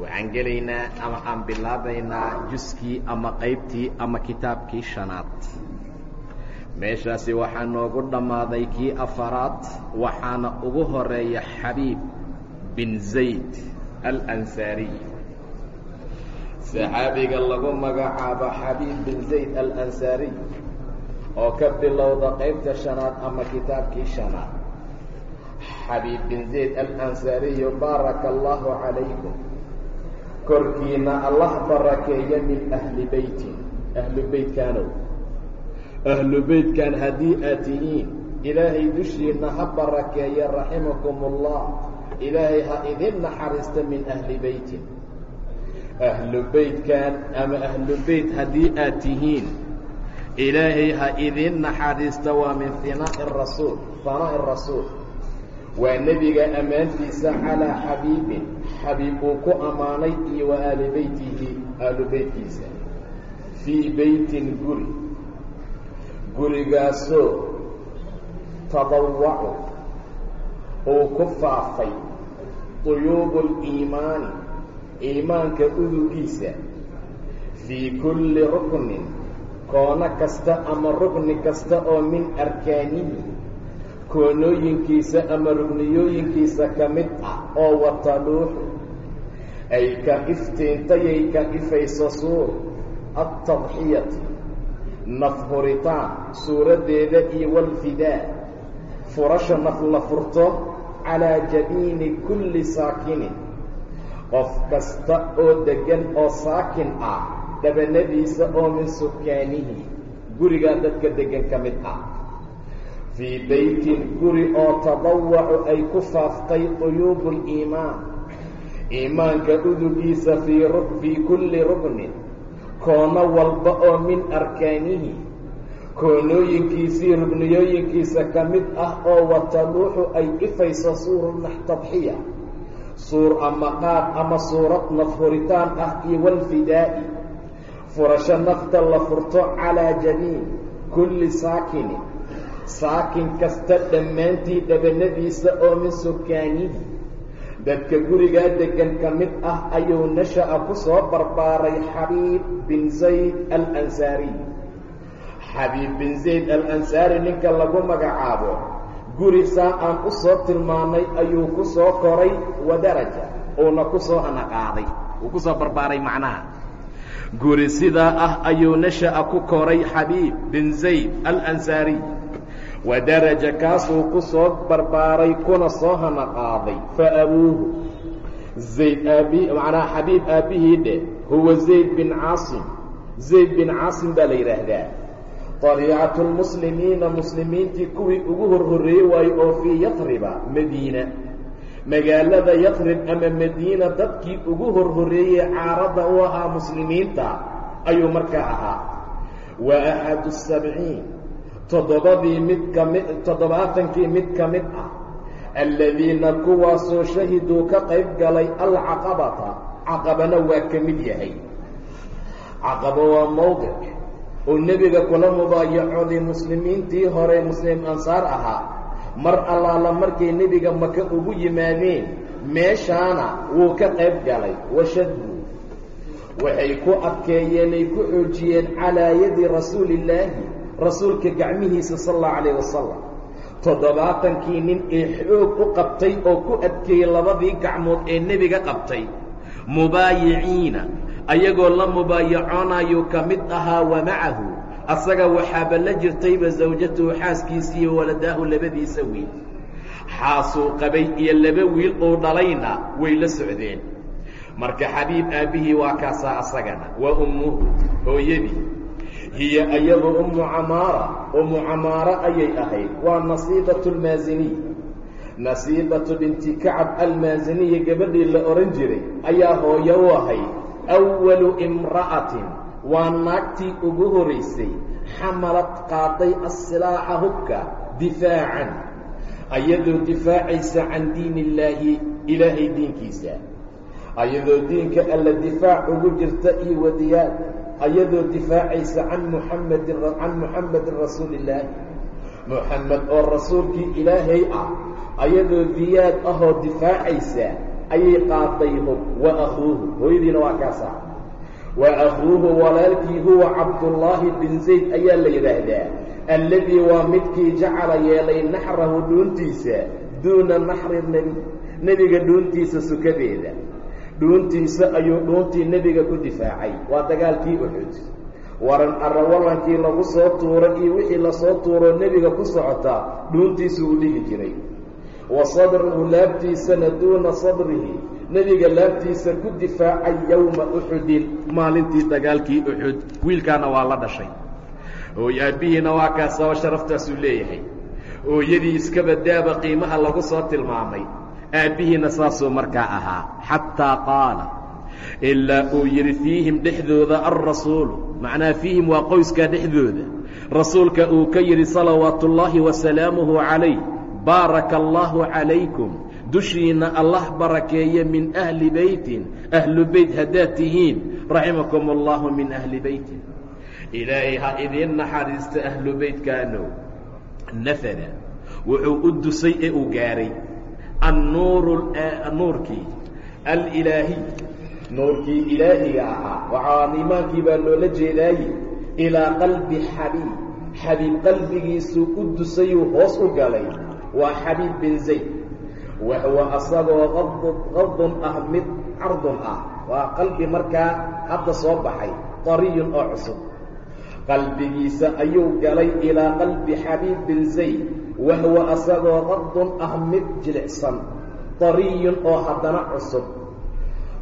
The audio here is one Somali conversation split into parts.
waxaan gelaynaa ama aan bilaabaynaa juskii ama qaybtii ama kitaabkii shanaad. Meeshaasi waxaa noogu dhammaaday kii afaraad waxaana ugu horreeya xabiib bin zayd alansaariy saxaabiga lagu magacaabo xabiib bin zayd alansaariy oo ka bilowda qaybta shanaad ama kitaabkii shanaad. Xabiib bin zayd alansaariyu baaraka allaahu calaykum korkiina allah barakeeya min ahli beytin ahlu beytkaanow ahlu beytkan haddii aad tihiin ilaahay dushiina ha barakeeya raximakum ullah ilaahay ha idin naxariista min ahli beytin ahlu beytkan ama ahlu beyt haddii aad tihiin ilaahay ha idin naxariista waa min hinaa'i rasuul hanaa'i rasuul. Waa nebiga ammaantiisa calaa xabiibin xabiib uu ku ammaanay iyo wa aali beytihi aalu beytkiisa fii beytin guri. Gurigaasoo tadawacu uu ku faafay duyuubu liimaani iimaanka udugiisa fii kulli ruknin koono kasta ama rukni kasta oo min arkaanihi koonooyinkiisa ama rugniyooyinkiisa ka mid ah oo wataluuxu ay ka iftiintayay ka ifayso suur. Altadxiyati nafhuritaan suuraddeeda iyo walfidaa. Furasha naf la furto calaa jabiini kulli saakinin. Qof kasta oo deggan oo saakin ah dhabanadiisa oo min sukaanihi gurigaa dadka deggan ka mid ah. Fii beytin guri oo tadawacu ay ku faaftay duyuubu liimaan iimaanka udugiisa fii kulli ruknin koono walba oo min arkaanihi koonooyinkiisii rugniyooyinkiisa ka mid ah oo wataluuxu ay ifayso suuru naxtadxiya suur ama qaad ama suurad nafhuritaan ah iyo walfidaa'i furasho nafta la furto calaa jamiin kulli saakinin saakin kasta dhammaantii dhabanadiisa oo min sukaanihi dadka gurigaa deggan ka mid ah ayuu nasha'a ku soo barbaaray xabiib bin zayd alansaariy xabiib bin zayd alansaari ninka lagu magacaabo guri saa aan u soo tilmaanay ayuu ku soo koray wa daraja uuna ku soo anaqaaday uu ku soo barbaaray macnaha. Guri sidaa ah ayuu nasha'a ku koray xabiib bin zayd alansaariy wadaraja kaasuu ku soo barbaaray kuna soo hana qaaday. Fa abuuhu. Zayd aabi macnaa xabiib aabbihii dhe huwa zayd bin caasim. Zayd bin caasim baa la yidhaahdaa daliicatu lmuslimiina muslimiintii kuwii ugu horhoreeyey waayo oo fii yatriba madiina. Magaalada yatrib ama madiina dadkii ugu horhoreeyey caaradda u ahaa muslimiinta ayuu markaa ahaa. Wa axadu sabciin toddobadii mid ka mid toddobaatankii mid ka mid ah. Alladiina kuwaasoo shahiduu ka qayb galay alcaqabata caqabana waa ka mid yahay. Caqabo waa mowdic oo nebiga kula mubaayacooday muslimiintii hore muslim ansaar ahaa. Mar allaala markay nebiga maka ugu yimaadeen meeshaana wuu ka qayb galay. Washaddu waxay ku adkeeyeenay ku xoojiyeen calaa yadi rasuuli illaahi rasuulka gacmihiisa sal allahu calayh wasalam toddobaatankii nin ee xoog u qabtay oo ku adkeeyey labadii gacmood ee nebiga qabtay. Mubaayiciina ayagoo la mubaayacoonayuu ka mid ahaa wa macahu asaga waxaaba la jirtayba sawjatuhu xaaskiisiiyo waladaahu labadiisa wiil. Xaasuu qabay iyo laba wiil uu dhalayna way la socdeen. Marka xabiib aabbihii waa kaasaa asagana waa ummuhu hooyadii hiya ayadu ummu camaara. Ummu camaara ayay ahayd. Waa nasiibatu lmaasiniy nasiibatu binti kacab almaasaniya gabadhii la odhan jiray ayaa hooyo u ahay. Awalu imra'atin. Waa naagtii ugu horaysay xamalad qaaday assilaaxa hubka difaacan. Ayadoo difaacaysa can diin illaahi ilaahay diinkiisa. Ayadoo diinka alla difaac ugu jirta iyo wadiyaad ayadoo difaacaysa can muxamedin can muxamedin rasuulillaahi muxamed oo rasuulkii ilaahay ah ayadoo diyaad ahoo difaacaysa ayay qaaday hub wa akhuuhu hooyadiina waa kaasa wa akhuuhu walaalkii huwa cabdullaahi bin zayd ayaa la yidhaahdaa alladii waa midkii jacala yeelay naxrahu dhuuntiisa duuna naxri nebi nebiga dhuuntiisa sukadeeda dhuuntiisa ayuu dhuuntii nebiga ku difaacay. Waa dagaalkii uxud waran arrawalankii lagu soo tuuray iyo wixii la soo tuuroo nebiga ku socotaa dhuuntiisu uu dhigi jiray. Wa sadruhu laabtiisana duuna sadrihi. Nebiga laabtiisa ku difaacay yowma uxudin maalintii dagaalkii uxud wiilkaana waa la dhashay. Ooy aabbihiina waa kaasaba sharaftaasuu leeyahay. Ooyadii iskaba daaba qiimaha lagu soo tilmaamay aabbihiina saasuu markaa ahaa. Xataa qaala ilaa uu yidhi fiihim dhexdooda alrasuulu macnaa fiihim waa qoyskaa dhexdooda. Rasuulka uu ka yidhi salawaatu ullaahi wasalaamuhu calayh baaraka allaahu calaykum dushiinna allah barakeeye min ahli beytin. Ahlu beyt haddaad tihiin. Raximakum allahu min ahli beytin. Ilaahay ha idiin naxariista ahlu beytkaanow. Nafada wuxuu u dusay ee uu gaaray annuuru nuurkii alilaahiy nuurkii ilaahiga ahaa waxaa iimaankii baa loola jeedaaye ilaa qalbi xabiib xabiib qalbigiisuu u dusayuu hoos u galay waa xabiib bin zayd wahuwa asagoo qadun ah mid cardun ah waa qalbi markaa hadda soo baxay dariyun oo cusub qalbigiisa ayuu galay ilaa qalbi xabiib bin zayd wahuwa asagoo qadun ah mid jilicsan dariyun oo haddana cusub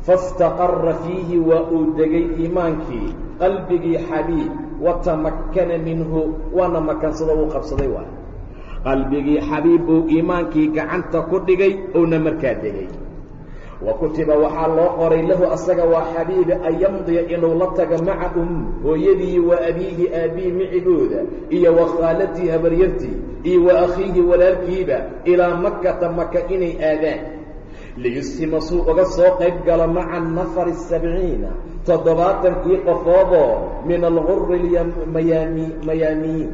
faاstaqara fiihi waa uu degay iimaankii qalbigii xabiib watamakkana minhu waana makansado uu qabsaday waay qalbigii xabiib buu iimaankii gacanta ku dhigay uuna markaa degay wa kutiba waxaa loo qoray lahu asaga waa xabiibi an yamdiya inuu la tago maca um hooyadii wa abiihi aabbihi micigooda iyo wa khaalatii habaryartii iyo wa akhiihi walaalkiiba ilaa makata maka inay aadaan. Liyushima suu uga soo qayb galo maca nafari sabciina toddobaatankii qofoodoo min alguri mayaami mayaamiyiin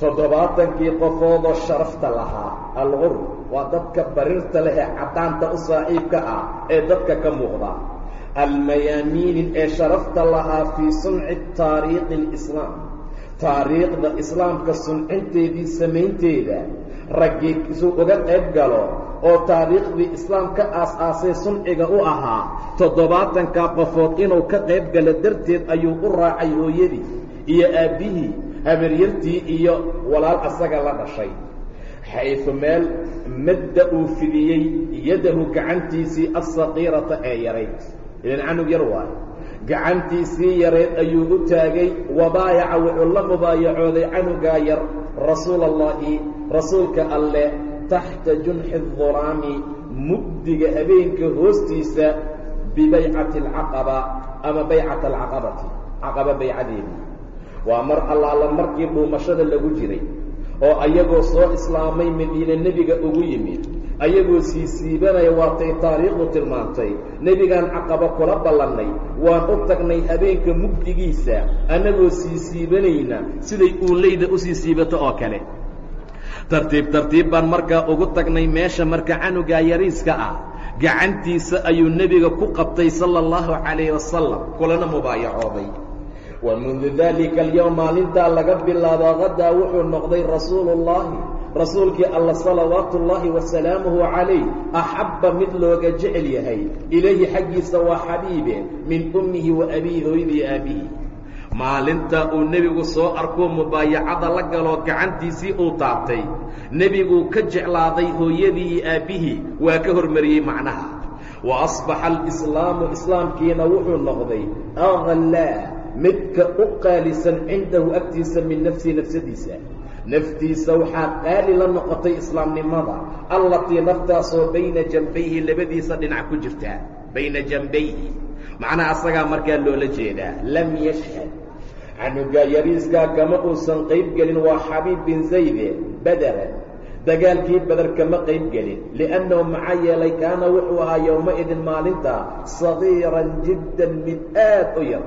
toddobaatankii qofoodoo sharafta lahaa algur waa dadka barirta lehee caddaanta u saaxiibka ah ee dadka ka muuqda. Almayaamiinin ee sharafta lahaa fii sunci taariikhi alislaam. Taariikhda islaamka suncinteedii samaynteeda raggii suu uga qayb galo oo taariikhdii islaam ka aas-aasay sunciga u ahaa toddobaatankaa qofood inuu ka qayb galo darteed ayuu u raacay hooyadii iyo aabbihii habaryartii iyo walaal asaga la dhashay xaysu meel madda uu fidiyey yadahu gacantiisii alsaqiirata ee yarayd idan canug yar waayo gacantiisii yarayd ayuu u taagay wabaayaca wuxuu la mubaayacooday canugaa yar rasuula allaahi rasuulka alleh taxta junxi duraami mugdiga habeenka hoostiisa bibaycati alcaqaba ama baycata alcaqabati caqaba baycadeedii waa mar allaala markii dhuumashada lagu jiray oo ayagoo soo islaamay madiine nebiga ugu yimid ayagoo sii siibanaya waatay taariikhdu tilmaantay nebigaan caqaba kula ballannay. Waan u tagnay habeenka mugdigiisa annagoo sii siibanayna siday uuleyda u sii siibato oo kale. Tartiib tartiib baan markaa ugu tagnay meesha marka canugaa yariiska ah. Gacantiisa ayuu nebiga ku qabtay sala allahu calayhi wasalam kulana mubaayacooday wa mundu daalika alyowm maalintaa laga bilaabo qadaa wuxuu noqday rasuuluullaahi rasuulkii alla salawaatu ullaahi wasalaamuhu calayh axabba mid looga jecel yahay. Ilayhi xaggiisa waa xabiibe min ummihi wa abiihi hooyadii aabbihi maalinta uu nebigu soo arkuu mubaayacada la galoo gacantiisii uu taabtay nebiguu ka jeclaaday hooyadii iyo aabbihii waa ka hormariyey macnaha. Wa asbaxa alislaamu islaamkiina wuxuu noqday aqlaa midka u qaalisan cindahu agtiisa min nafsihi nafsadiisa. Naftiisa waxaa qaali la noqotay islaamnimada. Allatii naftaasoo bayna jambayhi labadiisa dhinac ku jirta. Bayna jambayhi macnaha asagaa markaa loola jeedaa. Lam yashhad. Canuga yariiskaa kama uusan qayb gelin. Waa xabiib bin zayde badaran dagaalkii bader kama qayb gelin. Li'annahu maxaa yeelay kaana wuxuu ahaa yowma-idin maalinta sagiiran jiddan mid aad u yar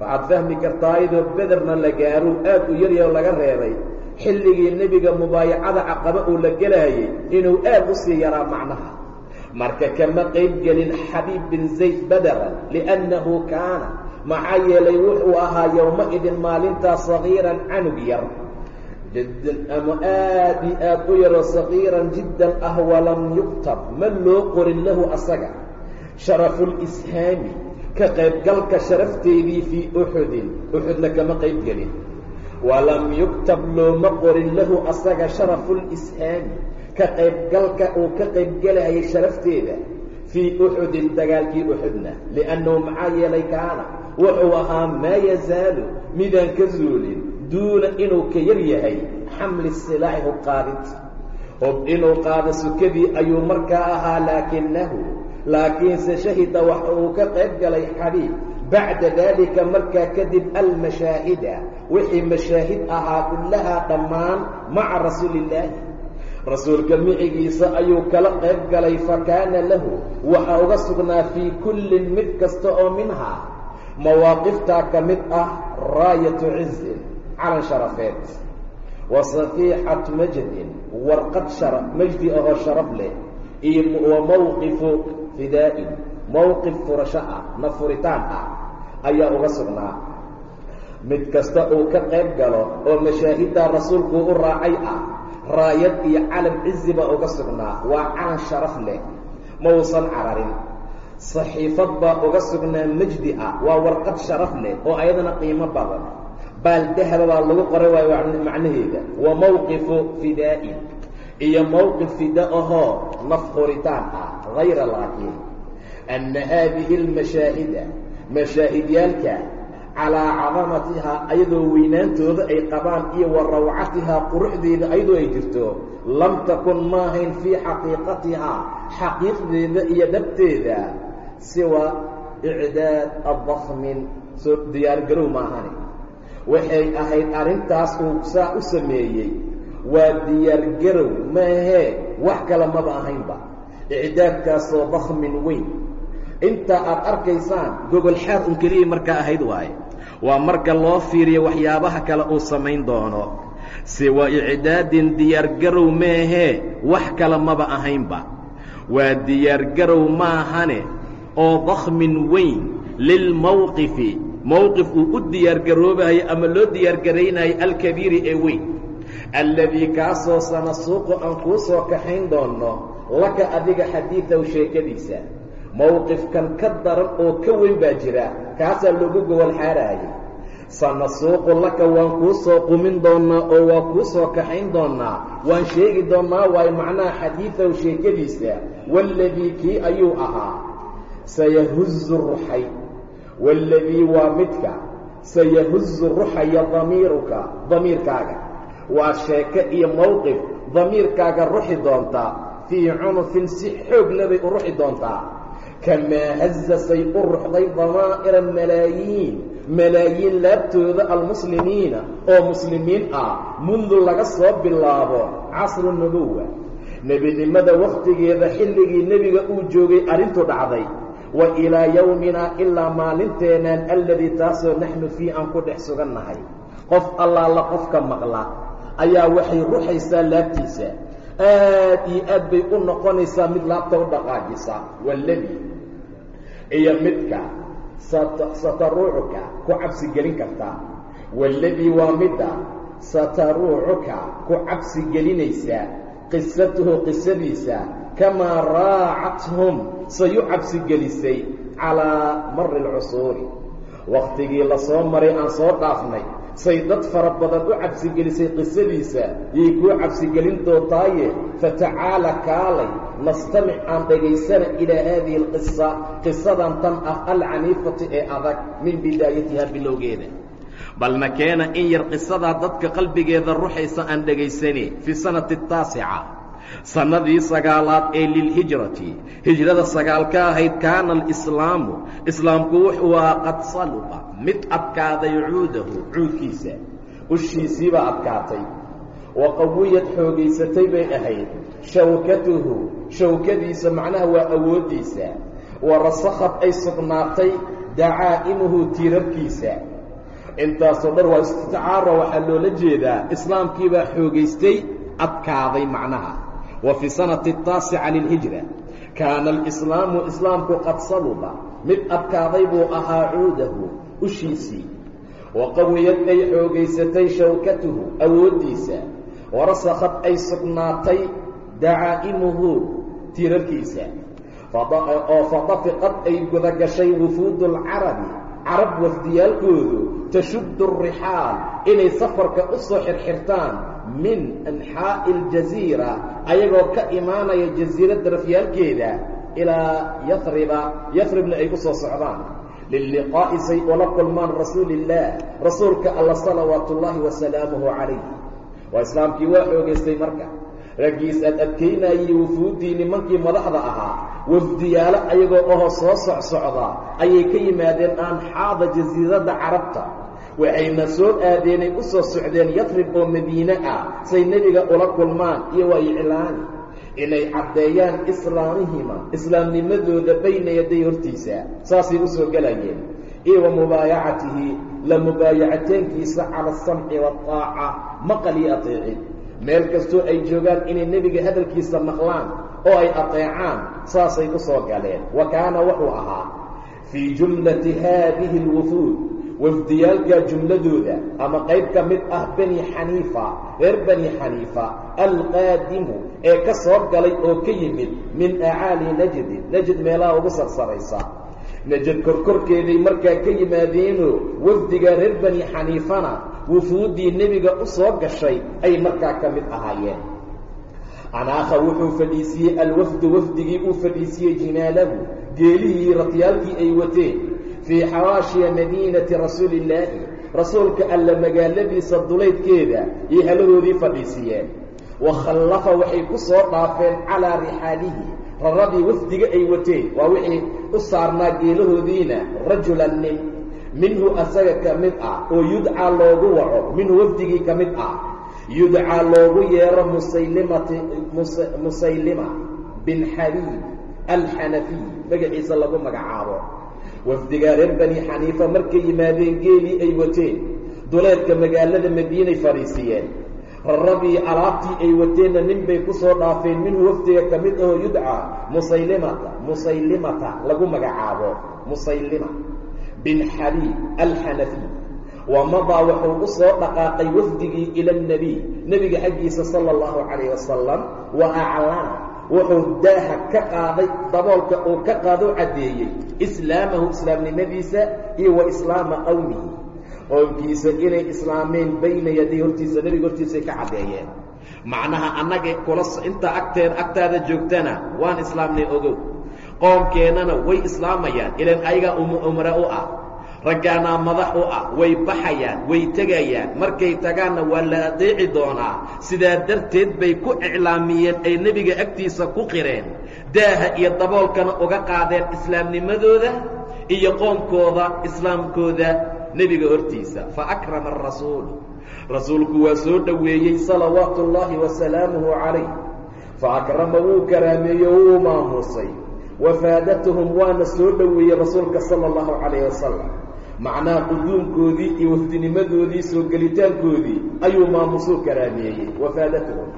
waxaad fahmi kartaa ayadoo bederna la gaaro aad u yaryaho laga reebay xilligii nebiga mubaayacada caqaba uu la gelaayay inuu aad u sii yaraa macnaha. Marka kama qayb gelin xabiib bin zayd badaran li'annahu kaana maxaa yeelay wuxuu ahaa yowma-idin maalintaa sagiiran canug yar. Jiddan ama aad i aad u yaroo sagiiran jiddan ah walam yuktab ma loo qorin lahu asaga. Sharafulishaami ka qaybgalka sharafteedii fii uxudin uxudna kama qayb gelin. Walam yuktab looma qorin lahu asaga sharafulishaami ka qaybgalka uu ka qaybgelayay sharafteeda fii uxudin dagaalkii uxudna li'annahu maxaa yeelay kaana wuxuu ahaa maa yazaalu midaan ka zuulin duuna inuu ka yar yahay xamli silaaxi hub qaadid. Hub inuu qaado sukadii ayuu markaa ahaa laakinahu laakiinse shahida waxa uu ka qayb galay xabiib bacda daalika markaa kadib almashaahida wixii mashaahid ahaa kullahaa dhammaan maca rasuuli illaahi rasuulka micigiisa ayuu kala qayb galay fa kaana lahu waxaa uga sugnaa fii kullin mid kasta oo minhaa. Mawaaqiftaa ka mid ah raayatu cizin calan sharafeed wa safiixatu majdin warqad shara majdi ahoo sharaf leh iyo wa mawqifu fidaa'in mowqif furasho ah na furitaan ah ayaa uga sugnaa. Mid kasta uu ka qayb galo oo mashaahiddaa rasuulkuu u raacay ah raayad iyo calan cizi baa uga sugnaa waa calan sharaf leh mausan cararin. Saxiifad baa uga sugnaa majdi ah waa warqad sharaf leh oo ayadana qiimo badan. Baal dahaba baa lagu qoray waayo macnaheeda. Wa mawqifu fidaa'in iyo mowqif fida ahoo naf horitaan ah hayra laakiin. Anna haadihi almashaahida mashaahidyaalka calaa cadamatihaa ayadoo weynaantooda ay qabaan iyo wa rawcatihaa quruxdeeda ayadoo ay jirto lam takun maahayn fii xaqiiqatihaa xaqiiqdeeda iyo dhabteeda siwa icdaad adakmin soo diyaargarow maahani waxay ahayd arrintaas uu saa u sameeyey waa diyaargarow maahee wax kale maba ahaynba. Icdaadkaasoo dakmin weyn. Intaa aad arkaysaan gogolxaad un keliyay markaa ahayd waaye. Waa marka loo fiiriyo waxyaabaha kale uu samayn doono. Siwa icdaadin diyaargarow maahee wax kale maba ahaynba. Waa diyaargarow maahane oo dakmin weyn. Lilmowqifi mowqif uu u diyaargaroobayo ama loo diyaargaraynayo alkabiiri ee weyn alladii kaasoo sanasuuqu aan kuu soo kaxayn doonno laka adiga xadiidaw sheekadiisa. Mowqifkan ka daran oo ka weyn baa jira kaasaa loogu gobol xaaraayay. Sanasuuqu laka waan kuu soo qumin doonnaa oo waa kuu soo kaxayn doonnaa waan sheegi doonnaa waayo macnaha xadiidaw sheekadiisa waaladii kii ayuu ahaa. Sayahuzu ruxay waaladii waa midka. Sayahuzu ruxaya damiiruka damiirkaaga waa sheeke iyo mowqif damiirkaaga ruxi doontaa fii cunufin si xoog lebay u ruxi doontaa kamaa hazasay u ruxday damaa'ira malaayiin malaayiin laabtooda almuslimiina oo muslimiin ah mundu laga soo bilaabo casru nubuwa nebinimada wakhtigeeda xilligii nebiga uu joogay arrintu dhacday. Wa ilaa yowminaa ilaa maalinteennan alladii taasoo naxnu fii aan ku dhex sugannahay. Qof allaala qofka maqla ayaa waxay ruxaysaa laabtiisa. Aad iyo aad bay u noqonaysaa mid laabta u dhaqaajisa. Waaladii iyo midka sataruucuka ku cabsi gelin karta. Waaladii waa midda sataruucuka ku cabsi gelinaysa. Qisatuhu qisadiisa kamaa raacathum say cabsi gelisay calaa mari alcusuuri. Wakhtigii la soo maray aan soo dhaafnay say dad fara badan u cabsigelisay qisadiisa yay kuu cabsigelin doontaaye fatacaala kaalay nastamic aan dhagaysana ilaa haadihi alqisa qisadan tan ah alcaniifati ee adag min bidaayatiha bilowgeeda. Balna keena in yar qisadaa dadka qalbigeeda ruxaysa aan dhegaysane fii sanati taasica sannadii sagaalaad ee lilhijrati hijrada sagaalka ahayd kaana alislaamu islaamku wuxuu ahaa qad saluqa mid adkaaday cuudahu cuudkiisa ushiisiibaa adkaatay. Wa qawiyad xoogaysatay bay ahayd. Shawkatuhu shawkadiisa macnaha waa awooddiisa. Wa rasakhad ay sugnaatay dacaa'imuhu tiirarkiisa. Intaasoo dhan waa isticaara waxaa loola jeedaa islaamkiibaa xoogaystay adkaaday macnaha wa fii sanati taasica lilhijra kaana alislaamu islaamku qad saluba. Mid adkaaday buu ahaa cuudahu ushiisii. Wa qawiyad ay xoogaysatay shawkatuhu awooddiisa. Warasakhad ay sugnaatay dacaa'imuhu tiirarkiisa. Oo fadafiqad ay gudagashay wufuudu alcarabi carab wafdiyaalkoodu tashuddu arixaal inay safarka u soo xirxirtaan min anxaa'i aljasiira ayagoo ka imaanaya jasiiradda rafyaalkeeda ilaa yafriba yafribna ay u soo socdaan. Lilliqaa'i say ula kulmaan rasuuli illaah rasuulka alla salawaatu ullaahi wasalaamuhu calayh. Waa islaamkii waa xoogaystay marka. Raggiis aad adkaynayey wufuuddii nimankii madaxda ahaa wafdiyaalo ayagoo oho soo socsocda ayay ka yimaadeen aanxaada jasiiradda carabta waxayna soo aadeenay u soo socdeen yafrib oo madiine ah say nebiga ula kulmaan iyo waa iclaani inay caddeeyaan islaamihima islaamnimadooda bayna yaday hortiisa saasay u soo gelayeen iyo wa mubaayacatihi la mubaayacateenkiisa cala asamci waataaca maqal iyo ateecid meel kastoo ay joogaan inay nebiga hadalkiisa maqlaan oo ay ateecaan saasay u soo galeen. Wa kaana wuxuu ahaa fii jumlati haadihi alwufuud wafdiyaalka jumladooda ama qayb ka mid ah bani xaniifa reer bani xaniifa alqaadimu ee ka soo galay oo ka yimid min acaali najdin najd meelaha ugu sarsaraysa najad korkorkeeday markaa ka yimaadeenoo wafdiga reer bani xaniifana wufuuddii nebiga u soo gashay ay markaa ka mid ahaayeen. Anaakha wuxuu fadhiisiiyey alwafdu wafdigii uu fadhiisiiyey jinaalahu geelihii ratyaalkii ay wateen fii xawaashiya madiinati rasuuli illaahi rasuulka alla magaaladiisa dulaydkeeda iyo haladoodii fadhiisiiyeen wa khallafa waxay ku soo dhaafeen calaa rixaalihi raradii wafdiga ay wateen waa wixii u saarnaa geelahoodiina rajulan nin minhu asaga ka mid ah oo yudcaa loogu waco minhu wafdigii ka mid ah yudcaa loogu yeero musaylimati musaylima bin xabiib alxanafiy magaciisa lagu magacaabo wafdigaa reer bani xaniifa markay yimaadeen geelii ay wateen. Duleedka magaalada madiinay fadhiisiiyeen raradii alaabtii ay wateenna nin bay ku soo dhaafeen minhu wafdiga ka mid ahoo yudcaa musaylimata musaylimata lagu magacaabo musaylima bin xabiib alxanafiy wa madaa wuxuu u soo dhaqaaqay wafdigii ila اnebiy nebiga xaggiisa sala اllahu calayh wasalam wa aclana wuxuu daaha ka qaaday daboolka uu ka qaado caddeeyey islaamahu islaamnimadiisa iyo wa islaama qowmihi qoomkiisa inay islaameen bayna yaday hortiisa nebiga hortiisay ka caddeeyeen. Macnaha annaga kula intaa agteen agtaada joogtana waan islaamnay ogow. Qoomkeennana way islaamayaan ilan ayagaa umra u ah raggaanaa madax u ah way baxayaan way tegayaan markay tagaanna waa la adeeci doonaa. Sidaa darteed bay ku iclaamiyeen ay nebiga agtiisa ku qireen. Daaha iyo daboolkana uga qaadeen islaamnimadooda iyo qoomkooda islaamkooda nebiga hortiisa. Fa akrama arasuul rasuulku waa soo dhoweeyey salawaatu ullaahi wasalaamuhu calayh. Fa akrama wuu karaameeyo wuu maamuusay wafaadatuhum waana soo dhoweeyey rasuulka sala allahu calayh wasalam macnaha quduumkoodii iyo wafdinimadoodii soo gelitaankoodii ayuu maamusuu karaameeyey. Wafaadatuhum.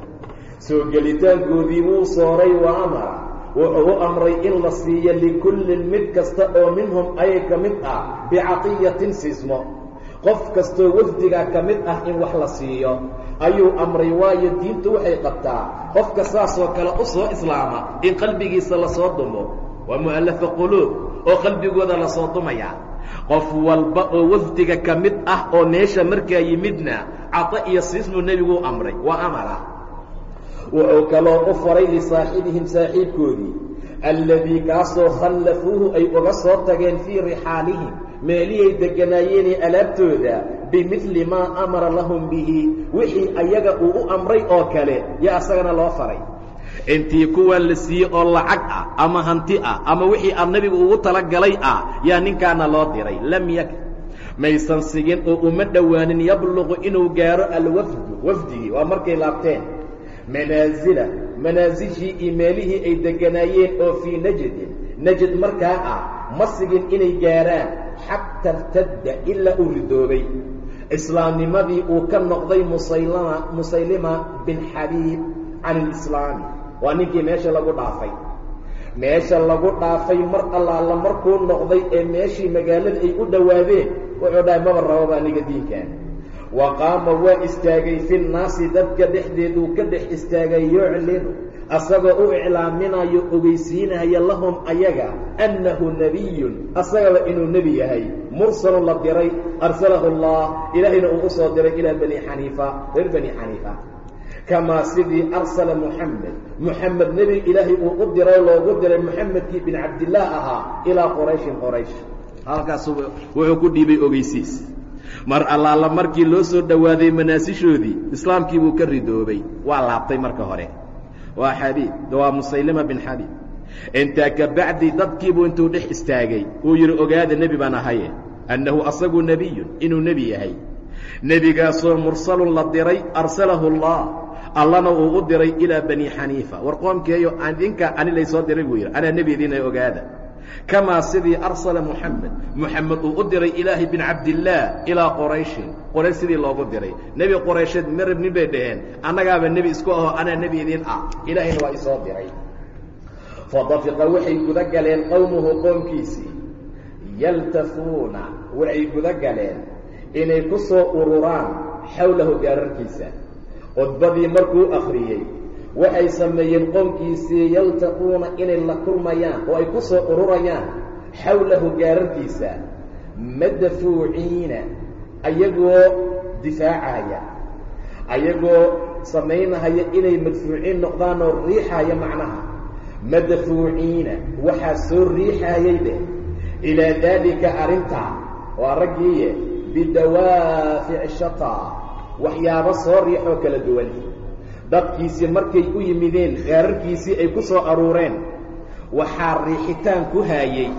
Soo gelitaankoodii wuu sooray wa amara wuxuu u amray in la siiyo likullin mid kasta oo minhum ayay ka mid ah bicaqiyatin siismo qof kastoo wafdigaa ka mid ah in wax la siiyo ayuu amray waayo diintu waxay qabtaa. Qofka saasoo kale u soo islaama in qalbigiisa la soo dumo. Waa mu'allafa quluub oo qalbigooda la soo dumaya qof walba oo wafdiga ka mid ah oo meesha markaa yimidna cata iyo siismuu nebiguu amray waa amara. Wuxuu kaloo u faray lisaaxibihim saaxiibkoodii alladii kaasoo khallafuuhu ay uga soo tageen fii rixaalihim meelihay degganaayeenee alaabtooda bimidli maa amara lahum bihi wixii ayaga uu u amray oo kale yaa asagana loo faray intii kuwaan la siiyey oo lacag ah ama hanti ah ama wixii aan nebigu ugu talagalay ah yaa ninkaana loo diray. Lam yak maysan sigin oo uma dhowaanin yabluqu inuu gaaro alwafdu. Wafdigii waa markay laabteen. Manaasila manaasishii iyo meelihii ay degganaayeen oo fii najdin. Najd markaa ah ma sigin inay gaaraan. Xata irtadda ilaa uu ridoobay. Islaamnimadii uu ka noqday musaylima bin xabiib can ilislaami waa ninkii meesha lagu dhaafay. Meesha lagu dhaafay mar allaala markuu noqday ee meeshii magaalada ay u dhowaadeen wuxuu dhahay maba rababa aniga diinkan wa qaama waa istaagay fi nnaasi dadka dhexdeeduu ka dhex istaagay yuclinu asagoo u iclaaminayo ogeysiinaya lahum ayaga annahu nebiyun asagaba inuu nebi yahay. Mursalun la diray arsalahu allah. Ilaahayna uu u soo diray ilaa bani xaniifa reer bani xaniifa kamaa sidii arsala muxamed muxamed nebi ilaahay uu u diray loogu diray muxamedkii bin cabdillaah ahaa ilaa qurayshin qoraysh halkaas wuxuu ku dhiibay ogeysiis mar allaala markii loo soo dhowaaday manaasishoodii islaamkii buu ka ridoobay waa laabtay marka hore waa xabiib waa musaylima bin xabiib intaa ka bacdi dadkiibuu intuu dhex istaagay uu yidhi ogaada nebi baan ahaye annahu asagu nebiyun inuu nebi yahay nebigaasoo mursalun la diray arsalahu allah allana uu u diray ilaa bani xaniifa war qoomkeeyo idinka ani laysoo diray buu yidhi anaa nebi idiina ogaada. Kamaa sidii arsala muxamed muxamed uu u diray ilaahay bin cabdillaah ilaa qorayshin qoraysh sidii loogu diray. Nebi qoraysheed marab nin bay dhaheen annagaaba nebi isku aho anaa nebi idin ah. Ilaahayna waa isoo diray. Fadafiqa waxay guda galeen qowmuhu qoomkiisii. Yaltafuuna waxay guda galeen inay ku soo ururaan xowlahu gaararkiisa khudbadii markuu akhriyey waxay sameeyeen qoomkiisii yaltaquuna inay la kulmayaan oo ay ku soo ururayaan xowlahu gaararkiisa madafuuciina ayagoo difaacaya ayagoo samaynahaya inay madfuuciin noqdaan oo riixaya macnaha madafuuciina waxaa soo riixayay dheh ilaa daalika arrintaa waa raggiiye bidawaafic shataa waxyaabo soo riixoo kala duwan. Dadkiisii markay u yimideen gaararkiisii ay ku soo aruureen waxaa riixitaan ku haayey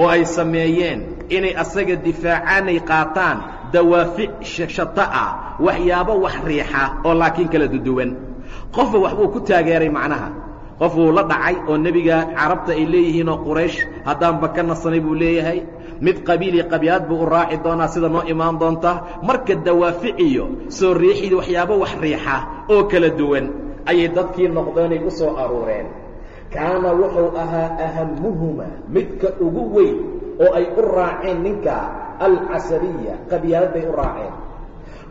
oo ay sameeyeen inay asaga difaacaanay qaataan dawaafic shata ah waxyaabo wax riixa oo laakiin kala duduwan qofba wax buu ku taageeray macnaha qof wuu la dhacay oo nebiga carabta ay leeyihiinoo quraysh haddaanba ka nasanay buu leeyahay. Mid qabiili qabyaad buu u raaci doonaa sida noo imaan doonta. Marka dawaaficiyo soo riixidii waxyaabo wax riixa oo kala duwan ayay dadkii noqdeenay u soo aruureen. Kaana wuxuu ahaa ahamuhuma midka ugu weyn oo ay u raaceen ninka alcasabiya qabyaalad bay u raaceen.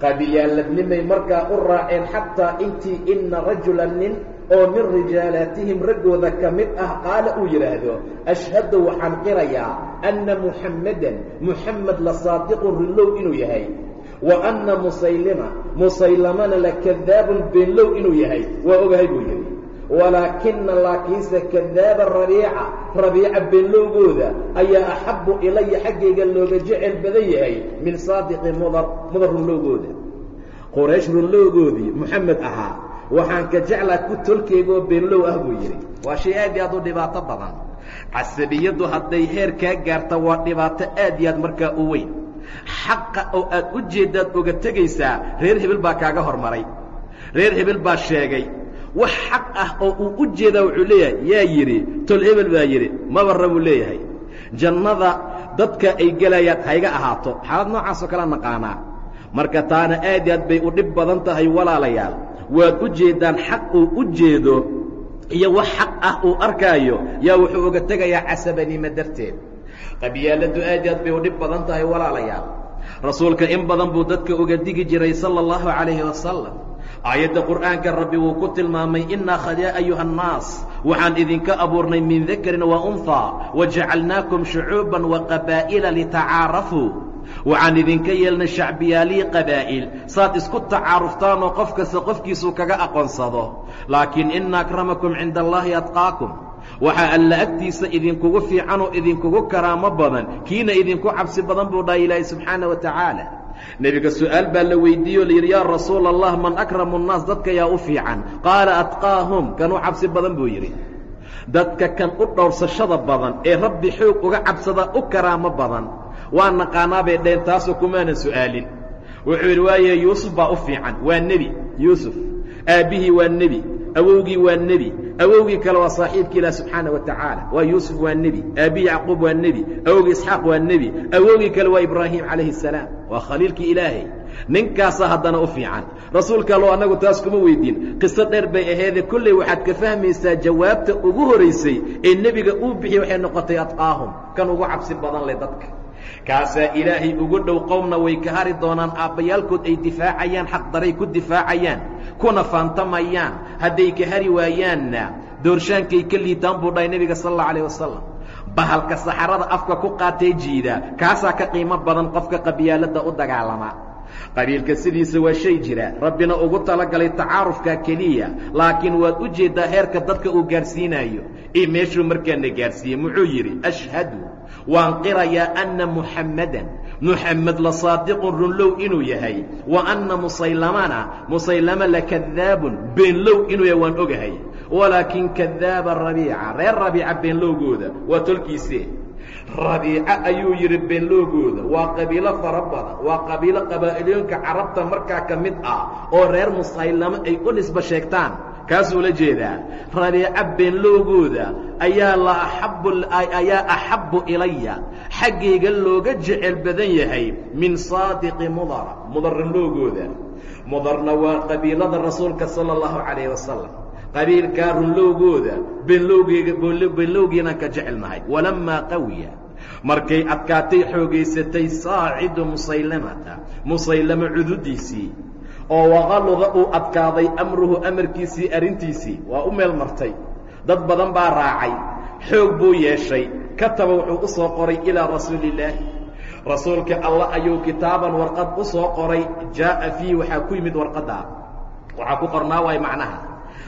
Qabyaaladnimay markaa u raaceen xataa intii ina rajula nin oo min rijaalaatihim raggooda ka mid ah qaala uu yidhaahdo ashhadu waxaan qirayaa anna muxammadan muxamed la saadiqun rillow inuu yahay wa anna musaylima musaylamana la kadaabun beenlow inuu yahay waa ogahay buu yidhi. Walaakina laakiinse kadaaba rabiica rabiica beenlowgooda ayaa axabbu ilaya xaggayga looga jecel badan yahay min saadiqi mudar mudar runlowgooda qoraysh runlowgoodii moxamed ahaa waxaan ka jeclaa ku tolkeegaoo beenlow ah buu yidhi. Waa shay aad iyo aad u dhibaato badan. Casabiyaddu hadday heer kaa gaarta waa dhibaato aad iyo aad markaa u weyn. Xaqa oo aad u jeeddaad oga tegaysaa reer hebel baa kaaga hormaray. Reer hebel baa sheegay wax xaq ah oo uu u jeedaa wuxuu leeyahay. Yaa yidhi tol hebel baa yidhi mabarra buu leeyahay. Jannada dadka ay gelayaan hayga ahaato. Xaalad noocaasoo kala naqaanaa marka taana aad i aad bay u dhib badan tahay walaalayaal waad u jeeddaan xaq uu u jeedo iyo wax xaq ah uu arkaayo. Yaa wuxuu oga tegayaa casabanimo darteed. Qabyaaladdu aad aad bay u dhib badan tahay walaalayaal. Rasuulka in badan buu dadka uga digi jiray sala allahu calayhi wasalam aayadda qur'aanka rabbi wuu ku tilmaamay innaa khad yaa ayuha annaas waxaan idinka abuurnay min dakarin wa unhaa wajacalnaakum shucuuban wa qabaa'ila litacaarafuu waxaan idinka yeelnay shacbiyaalii qabaa'il. Saad isku tacaaruftaanoo qof kasta qofkiisuu kaga aqoonsado. Laakiin ina akramakum cinda allaahi adqaakum waxaa alla agtiisa idinkugu fiicanoo idinkugu karaamo badan kiina idinku cabsi badan buu dhaha ilaahay subxaana wa tacaala. Nebiga su'aal baa la weydiiye o layidhi yaa rasuula allah man akramu nnaas dadka yaa u fiican. Qaala atqaahum kanuu cabsi badan buu yidhi. Dadka kan u dhowrsashada badan ee rabbi xoog uga cabsada u karaamo badan waa naqaanaa bay dheen taasoo kumaanan su'aalin. Wuxuu yidhi waayahe yuusuf baa u fiican. Waa nebi yuusuf. Aabbihii waa nebi. Awowgii waa nebi. Awowgii kale waa saaxiibkii ilaah subxaana wa tacaala. Waa yuusuf waa nebi. Aabbihii yacquub waa nebi. Awowgii isxaaq waa nebi. Awowgii kale waa ibraahim calayhi salaam. Waa khaliilkii ilaahay. Ninkaasaa haddana u fiican. Rasuulka allo annagu taas kuma weydiin. Qiso dheer bay aheede kolley waxaad ka fahmaysaa jawaabta ugu horaysay ee nebiga uu bixiyey waxay noqotay atqaahum. Kan ugu cabsi badan leh dadka kaasaa ilaahay ugu dhow qowmna way ka hari doonaan aabbayaalkood ay difaacayaan xaqdaray ku difaacayaan kuna faantamayaan hadday ka hari waayaanna doorshaankay ka liitaan buu dhahay nebiga sal alla alah wasalam bahalka saxarada afka ku qaatee jiida kaasaa ka qiimo badan qofka qabyaaladda u dagaalama. Qabiilka sidiisa waa shay jira rabbina ugu talagalay tacaarufka keliya laakiin waad u jeeddaa heerka dadka uu gaadhsiinayo iyo meeshuu markaana gaadhsiiyey muxuu yidhi ashhadu waan qirayaa anna muxammadan muxammed la saadiqun runlow inuu yahay wa anna musaylamana musaylama lakadaabun beenlow inuu yahay waan ogahay walaakin kadaaba rabiica reer rabiica beenlowgooda waa tolkiisee rabiico ayuu yidhi beenloogooda waa qabiilo fara badan waa qabiilo qabaa'ilooyinka carabta markaa ka mid ah oo reer musaylamo ay u nisba sheegtaan kaasuu la jeedaa. Rabiico beenloogooda ayaa la axabu ayaa axabbu ilaya xaggayga looga jecel badan yahay min saadiqi mudara mudarranloogooda mudarna waa qabiilada rasuulka sala allahu calayh wasalam qabiilkaa runlowgooda beenlowgeyga beenlowgiinaan ka jecelnahay walammaa qawiya. Markay adkaatay xoogaysatay saacidu musaylamata. Musaylama cududiisii oo waqaluda uu adkaaday amruhu amarkiisii arrintiisii waa u meel martay. Dad badan baa raacay xoog buu yeeshay. Kataba wuxuu u soo qoray ilaa rasuulillaahi. Rasuulka allah ayuu kitaaban warqad u soo qoray jaa'a fiihi waxaa ku yimid warqaddaa waxaa ku qornaa waay macnaha.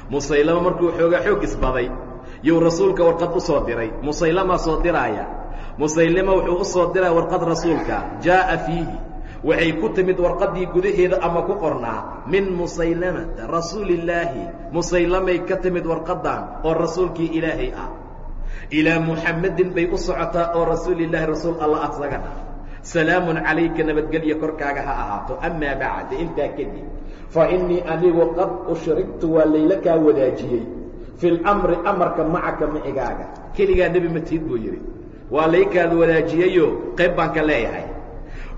Musaylama markuu xoogaa xoog isbaday yuu rasuulka warqad u soo diray. Musaylamaa soo diraaya. Musaylima wuxuu u soo diraya warqad rasuulka jaa'a fiihi waxay ku timid warqaddii gudaheeda ama ku qornaa min musaylamata rasuulillaahi musaylamay ka timid warqaddan oo rasuulkii ilaahay ah. Ilaa muxammedin bay u socotaa oo rasuulillaahi rasuul allah asaga dhah salaamun calayka nabadgelyo korkaaga ha ahaato amaa bacda intaa kadib fa innii anigu qad ushrigtu waa layla kaa wadaajiyey. Fi lamri amarka macaka micigaaga keligaa nebi matiid buu yidhi. Waa laykaada wadaajiyeyo qayb baan ka leeyahay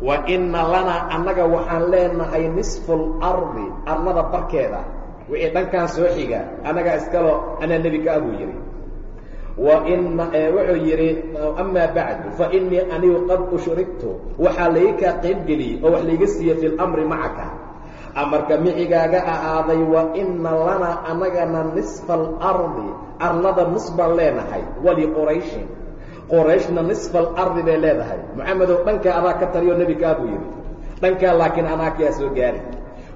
wa inna lanaa annaga waxaan leenahay nisfu lardi arlada barkeeda. Wixii dhankaan soo xiga annagaa iskalo anaa nebi ka ah buu yidhi. Wa ina wuxuu yidhi amaa bacdu fa innii anigu qad ushrigtu waxaa laykaa qaybgeliyey oo wax layga siiyey fi lamri macaka. Amarka micigaaga ahaaday wa inna lanaa annagana nisfa alardi arlada nus baan leenahay waliqurayshin qorayshna nisfa alardi bay leedahay. Moxamedow dhankaa adaa ka taliyo nebi kaa buu yidhi. Dhankaa laakiin anaa kaa soo gaari.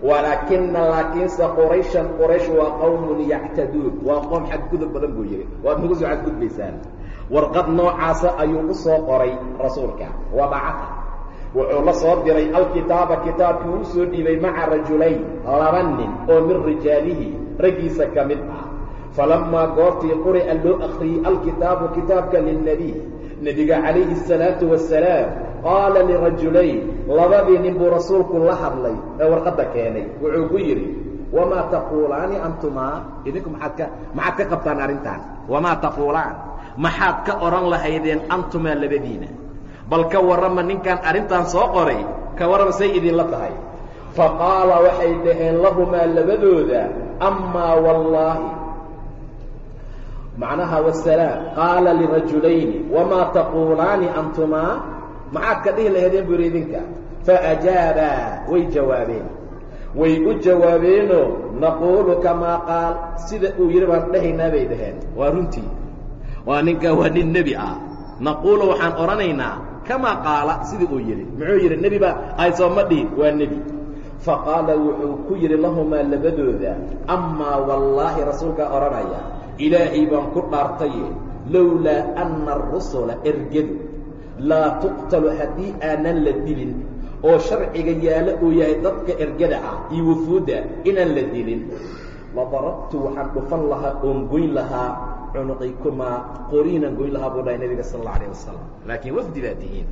Walaakina laakiinse qurayshan qoraysh waa qowmun yactaduun. Waa qoom xadgudub badan buu yidhi. Waad nagu xadgudbaysaan. Warqad noocaasa ayuu u qoray rasuulka. Wabacaa wuxuu la soo diray alkitaaba kitaabkii uu soo dhiibay maca rajulayn laba nin oo min rijaalihi raggiisa ka mid ah falamaa goortii quri'a loo akhriyey alkitaabu kitaabka lilnebiy nebiga calayhi الsalaatu wasalaam qaala lirajulayn labadii nin buu rasuulku la hadlay ee warqadda keenay wuxuu ku yidhi wamaa taquulaani antumaa idinku maaad ka maxaad ka qabtaan arrintaan wamaa taquulaan maxaad ka odhan lahaydeen antumaa labadiina bal ka warrama ninkan arrintan soo qoray ka warrama say idinla tahay faqaala waxay dhaheen lahumaa labadooda amaa wallaahi macnaha wasalaam qaala lirajulayni wamaa taquulaani antumaa? Maxaad ka dhihi lahaydeen buu yidhi idinka. Faajaabaa way jawaabeen. Way u jawaabeenoo naquulu kamaa qaal sida uu yidhi baan dhahaynaa bay dhaheen. Waa runtii. Waa ninkaa waa nin nebi ah. Naquulu waxaan odhanaynaa kamaa qaala sidii uu yidhi. Muxuu yidhi nebi baa ay sooma dhihin waa nebi. Faqaala wuxuu ku yidhi lahumaa labadooda amaa wallaahi rasuulkaa odhanaya ilaahay baan ku dhaartaye lowlaa anna arusula ergadu laa tuqtalu haddii aanan la dilin oo sharciga yaalo uu yahay dadka ergada ah iyo wufuudda inaan la dilin. Ladarabtu waxaan dhufan lahaa oon goyn lahaa cunuqaykumaa qoriinaan goyn lahaa buu dhahay nabiga sal alla alayh wasalam laakiin wafdi baa tihiin.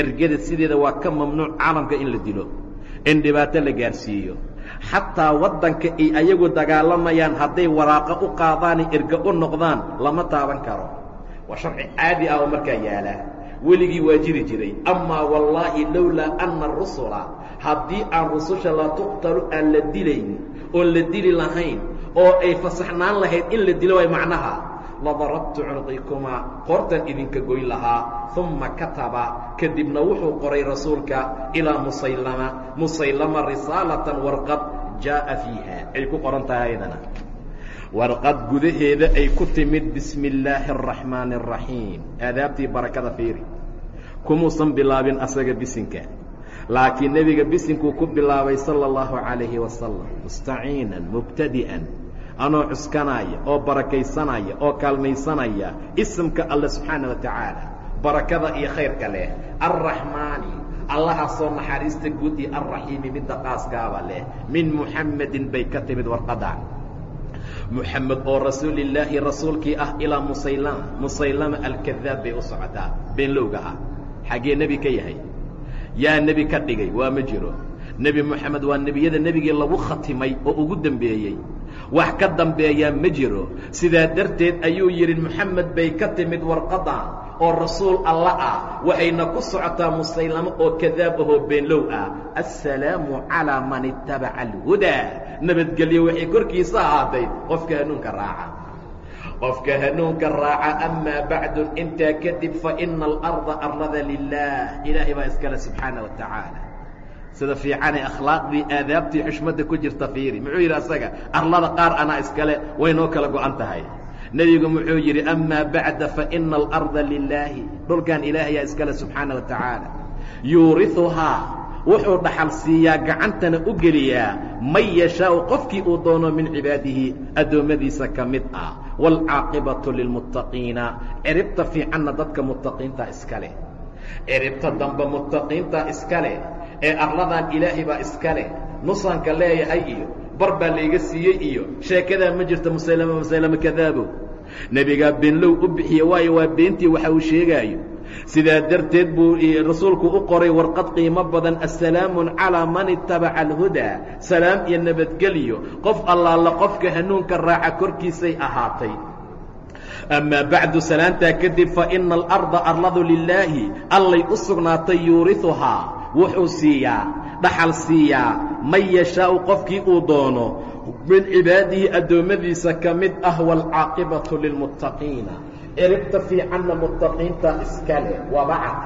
Ergada sideeda waa ka mamnuuc caalamka in la dilo in dhibaato la gaarsiiyo xataa waddanka ay ayagu dagaalamayaan hadday waraaqo u qaadaanay erga u noqdaan lama taaban karo. Waa sharci caadi ah oo markaa yaalaa weligii waa jiri jiray. Amaa wallaahi lowlaa anna rusula haddii aan rususha la tuqtalu aan la dilayn oon la dili lahayn oo ay fasaxnaan lahayd in la dilo way macnaha ladarabtu cunuqikumaa qoortan idinka goyn lahaa. Uma kataba kadibna wuxuu qoray rasuulka ilaa musaylama. Musaylama risaalatan warqad jaa'a fiiha. Ay ku qoran tahay ayadana warqad gudaheeda ay ku timid bismi illaahi araxmaani araxiim aadaabtii barakada fiiri. Kumuusan bilaabin asaga bisinka. Laakiin nebiga bisinkuu ku bilaabay sala allahu calayhi wasalam mustaciinan mubtadi'an anoo cuskanaya oo barakaysanaya oo kaalmaysanaya isimka alle subxaana wa tacaala barakada iyo khayrka leh. Alraxmaani allahaasoo naxariista guud iyo alraxiimi midda qaaskaaba leh. Min muxammedin bay ka timid warqada muxamed oo rasuulillaahi rasuulkii ah ilaa musaylama musaylama alkadaab bay u socotaa beenlowga ah xaggee nebi ka yahay? Yaa nebi ka dhigay waa ma jiro. Nebi moxamed waa nebiyada nebigii lagu khatimay oo ugu dembeeyey wax ka dambeeyaa ma jiro. Sidaa darteed ayuu yidhi moxamed bay ka timid warqadan oo rasuul alla ah. Waxayna ku socotaa musaylamo oo kadaab ahoo beenlow ah. Assalaamu calaa man ittabaca alhudaa. Nabadgelyo waxay korkiisa ahaatay qofka hanuunka raaca. Qofka hanuunka raaca amaa bacdun intaa kadib fa ina alarda arlada lilah ilaahay baa iskale subxaana wa sida fiicanee akhlaaqdii aadaabtii xushmadda ku jirta fiiri. Muxuu yidhi asaga arlada qaar anaa iskale way noo kala go-an tahay. Nebigu muxuu yidhi amaa bacda faina alarda lilaahi dhulkan ilaahayaa iskale subxaana wa tacaala. Yuuriuhaa wuxuu dhaxal siiyaa gacantana u geliyaa man yashaau qofkii uu doono min cibaadihi addoommadiisa ka mid ah. Waalcaaqibatu lilmuttaqiina ciribta fiicanna dadka muttaqiinta iska leh ciribta dambe muttaqiinta iska leh ee arladan ilaahay baa iska leh nusanka leeyahay iyo bar baa layga siiyey iyo sheekadaa ma jirto musaylama musaylama kadaabow. Nebigaa beenlow u bixiye waayo waa beentii waxa uu sheegaayo. Sidaa darteed buu rasuulku u qoray warqad qiimo badan assalaamun calaa man itabaca alhudaa salaam iyo nabadgelyo. Qof allaala qofka hanuunka raaca korkiisay ahaatay amaa bacdu salaantaa kadib faina alarda arladu lilaahi allay u sugnaatay yuuriuhaa wuxuu siiyaa dhaxal siiyaa man yashaau qofkii uu doono min cibaadihi addoommadiisa ka mid ah waalcaaqibatu lilmuttaqiina ciribta fiicanna muttaqiinta iska leh wabacad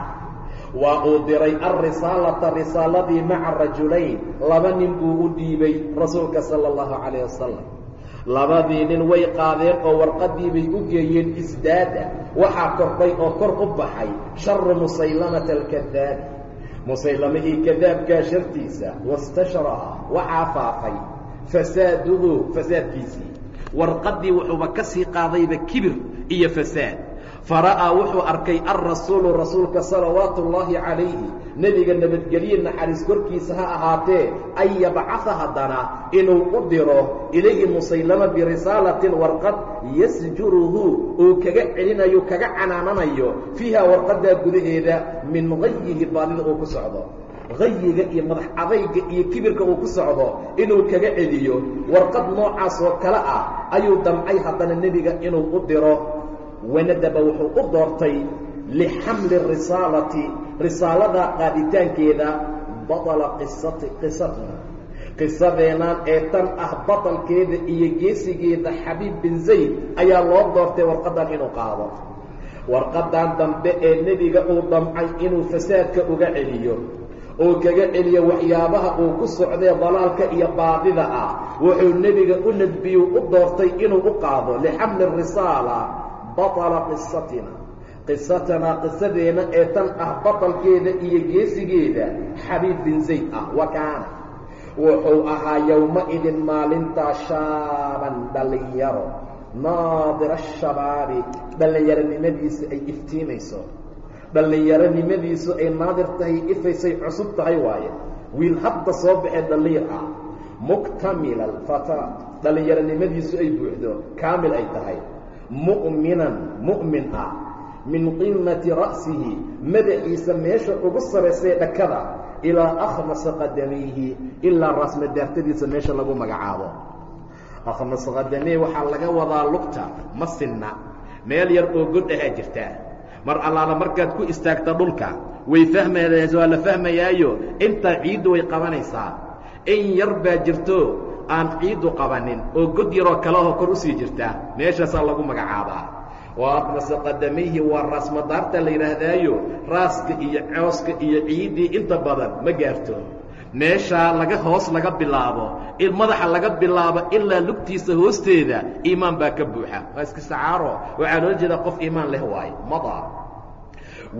waa uu diray alrisaalata risaaladii maca rajulayn laba nin buu u dhiibay rasuulka sala allahu calayh wasalam labadii nin way qaadeen oo warqaddii bay u geeyeen isdaada. Waxaa kordhay oo kor u baxay. Sharu musaylamata alkadaabi musaylamihii kadaabkaa shartiisa wastashraha waxaa faafay. Fasaaduhu fasaadkiisii. Warqaddii wuxuuba ka sii qaadayba kibir iyo fasaad. Fara'aa wuxuu arkay alrasuulu rasuulka salawaatu ullaahi calayhi nebiga nabadgelye naxariis korkiisa ha ahaatee an yabcaha haddana inuu u diro ilayhi musaylama birisaalatin warqad yasjuruhu uu kaga celinayo kaga canaananayo fiiha warqaddaa gudaheeda min gayihi baadida uu ku socdo. Gayiga iyo madax adayga iyo kibirka uu ku socdo inuu kaga celiyo warqad noocaas oo kale ah ayuu damcay haddana nebiga inuu u diro. Wanadaba wuxuu u doortay lixamli risaalati risaalada qaaditaankeeda badala qisati qisatuna qisadeenaan ee tan ah batalkeeda iyo geesigeeda xabiib bin zayd ayaa loo doortay warqadan inuu qaado warqadan dambe ee nebiga uu damcay inuu fasaadka uga celiyo oo kaga celiyo waxyaabaha uu ku socdee dalaalka iyo baadida ah wuxuu nebiga u nadbiyu u doortay inuu u qaado lixamli risaala baطla qisatina qisatanaa qisadeena ee tan ah baطalkeeda iyo geesigeeda xabiib bin zayd ah wa kaana. Wuxuu ahaa yowma-idin maalintaa shaaban dhallinyaro. Naadira ashabaabi dhallinyaronimadiisa ay iftiimayso. Dhallinyaronimadiisu ay naadir tahay ifaysay cusub tahay waaye. Wiil hadda soo baxee dhallinyar ah. Muktamila alfataa dhallinyaronimadiisu ay buuxdo kaamil ay tahay. Mu'minan mu'min ah min qimati ra'sihi madaxiisa meesha ugu saraysay dhakada ilaa akhmasa qadamayhi ilaa raasmadaartadiisa meesha lagu magacaabo. Akhmas qadamey waxaa laga wadaa lugta ma sinna. Meel yar oo god ahaa jirtaa mar allaala markaad ku istaagta dhulka way fahmayas waa la fahmayaayo. Intaa ciiddu way qabanaysaa. In yar baa jirto aan ciiddu qabanin oo god yaroo kalehoo kor u sii jirtaa meeshaasaa lagu magacaabaa waa akmasa qadamayhi waa raasmadaarta la yidhaahdaayo raaska iyo cooska iyo ciiddii inta badan ma gaarto. Meeshaa laga hoos laga bilaabo in madaxa laga bilaabo ilaa lugtiisa hoosteeda iimaan baa ka buuxa. Waa iska sacaaro. Waxaa loola jeedaa qof iimaan leh waaye mada.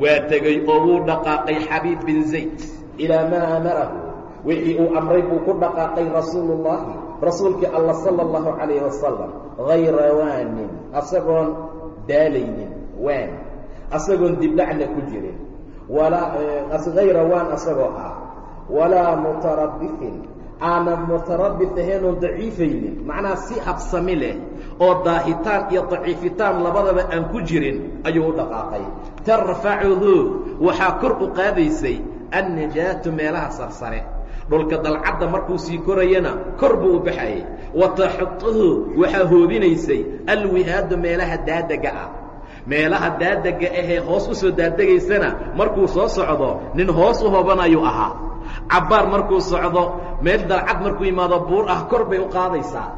Waa tegey oo wuu dhaqaaqay xabiib bin zayd ilaa maa amarahu. Wixii uu amray buu ku dhaqaaqay rasuulullaahi rasuulkii alla sala allahu calayh wasalam hayra waanin asagoon daalaynin waan. Asagoon dibdhacna ku jirin. Hayra waan asagoo ah. Walaa mutarabifin aanan mutarabif ahaynoo daciifaynin. Macnaha si habsami leh oo daahitaan iyo daciifitaan labadaba aan ku jirin ayuu u dhaqaaqay. Tarfacuhu waxaa kor u qaadaysay annijaatu meelaha sarsare dhulka dalcadda markuu sii korayana kor buu u baxayay wa taxutuhu waxaa hoobinaysay alwihaadu meelaha daadega ah. Meelaha daadega ahee hoos u soo daadegaysana markuu soo socdo nin hoos u hoobanayuu ahaa. Cabbaar markuu socdo meel dalcad markuu yimaado buur ah kor bay u qaadaysaa.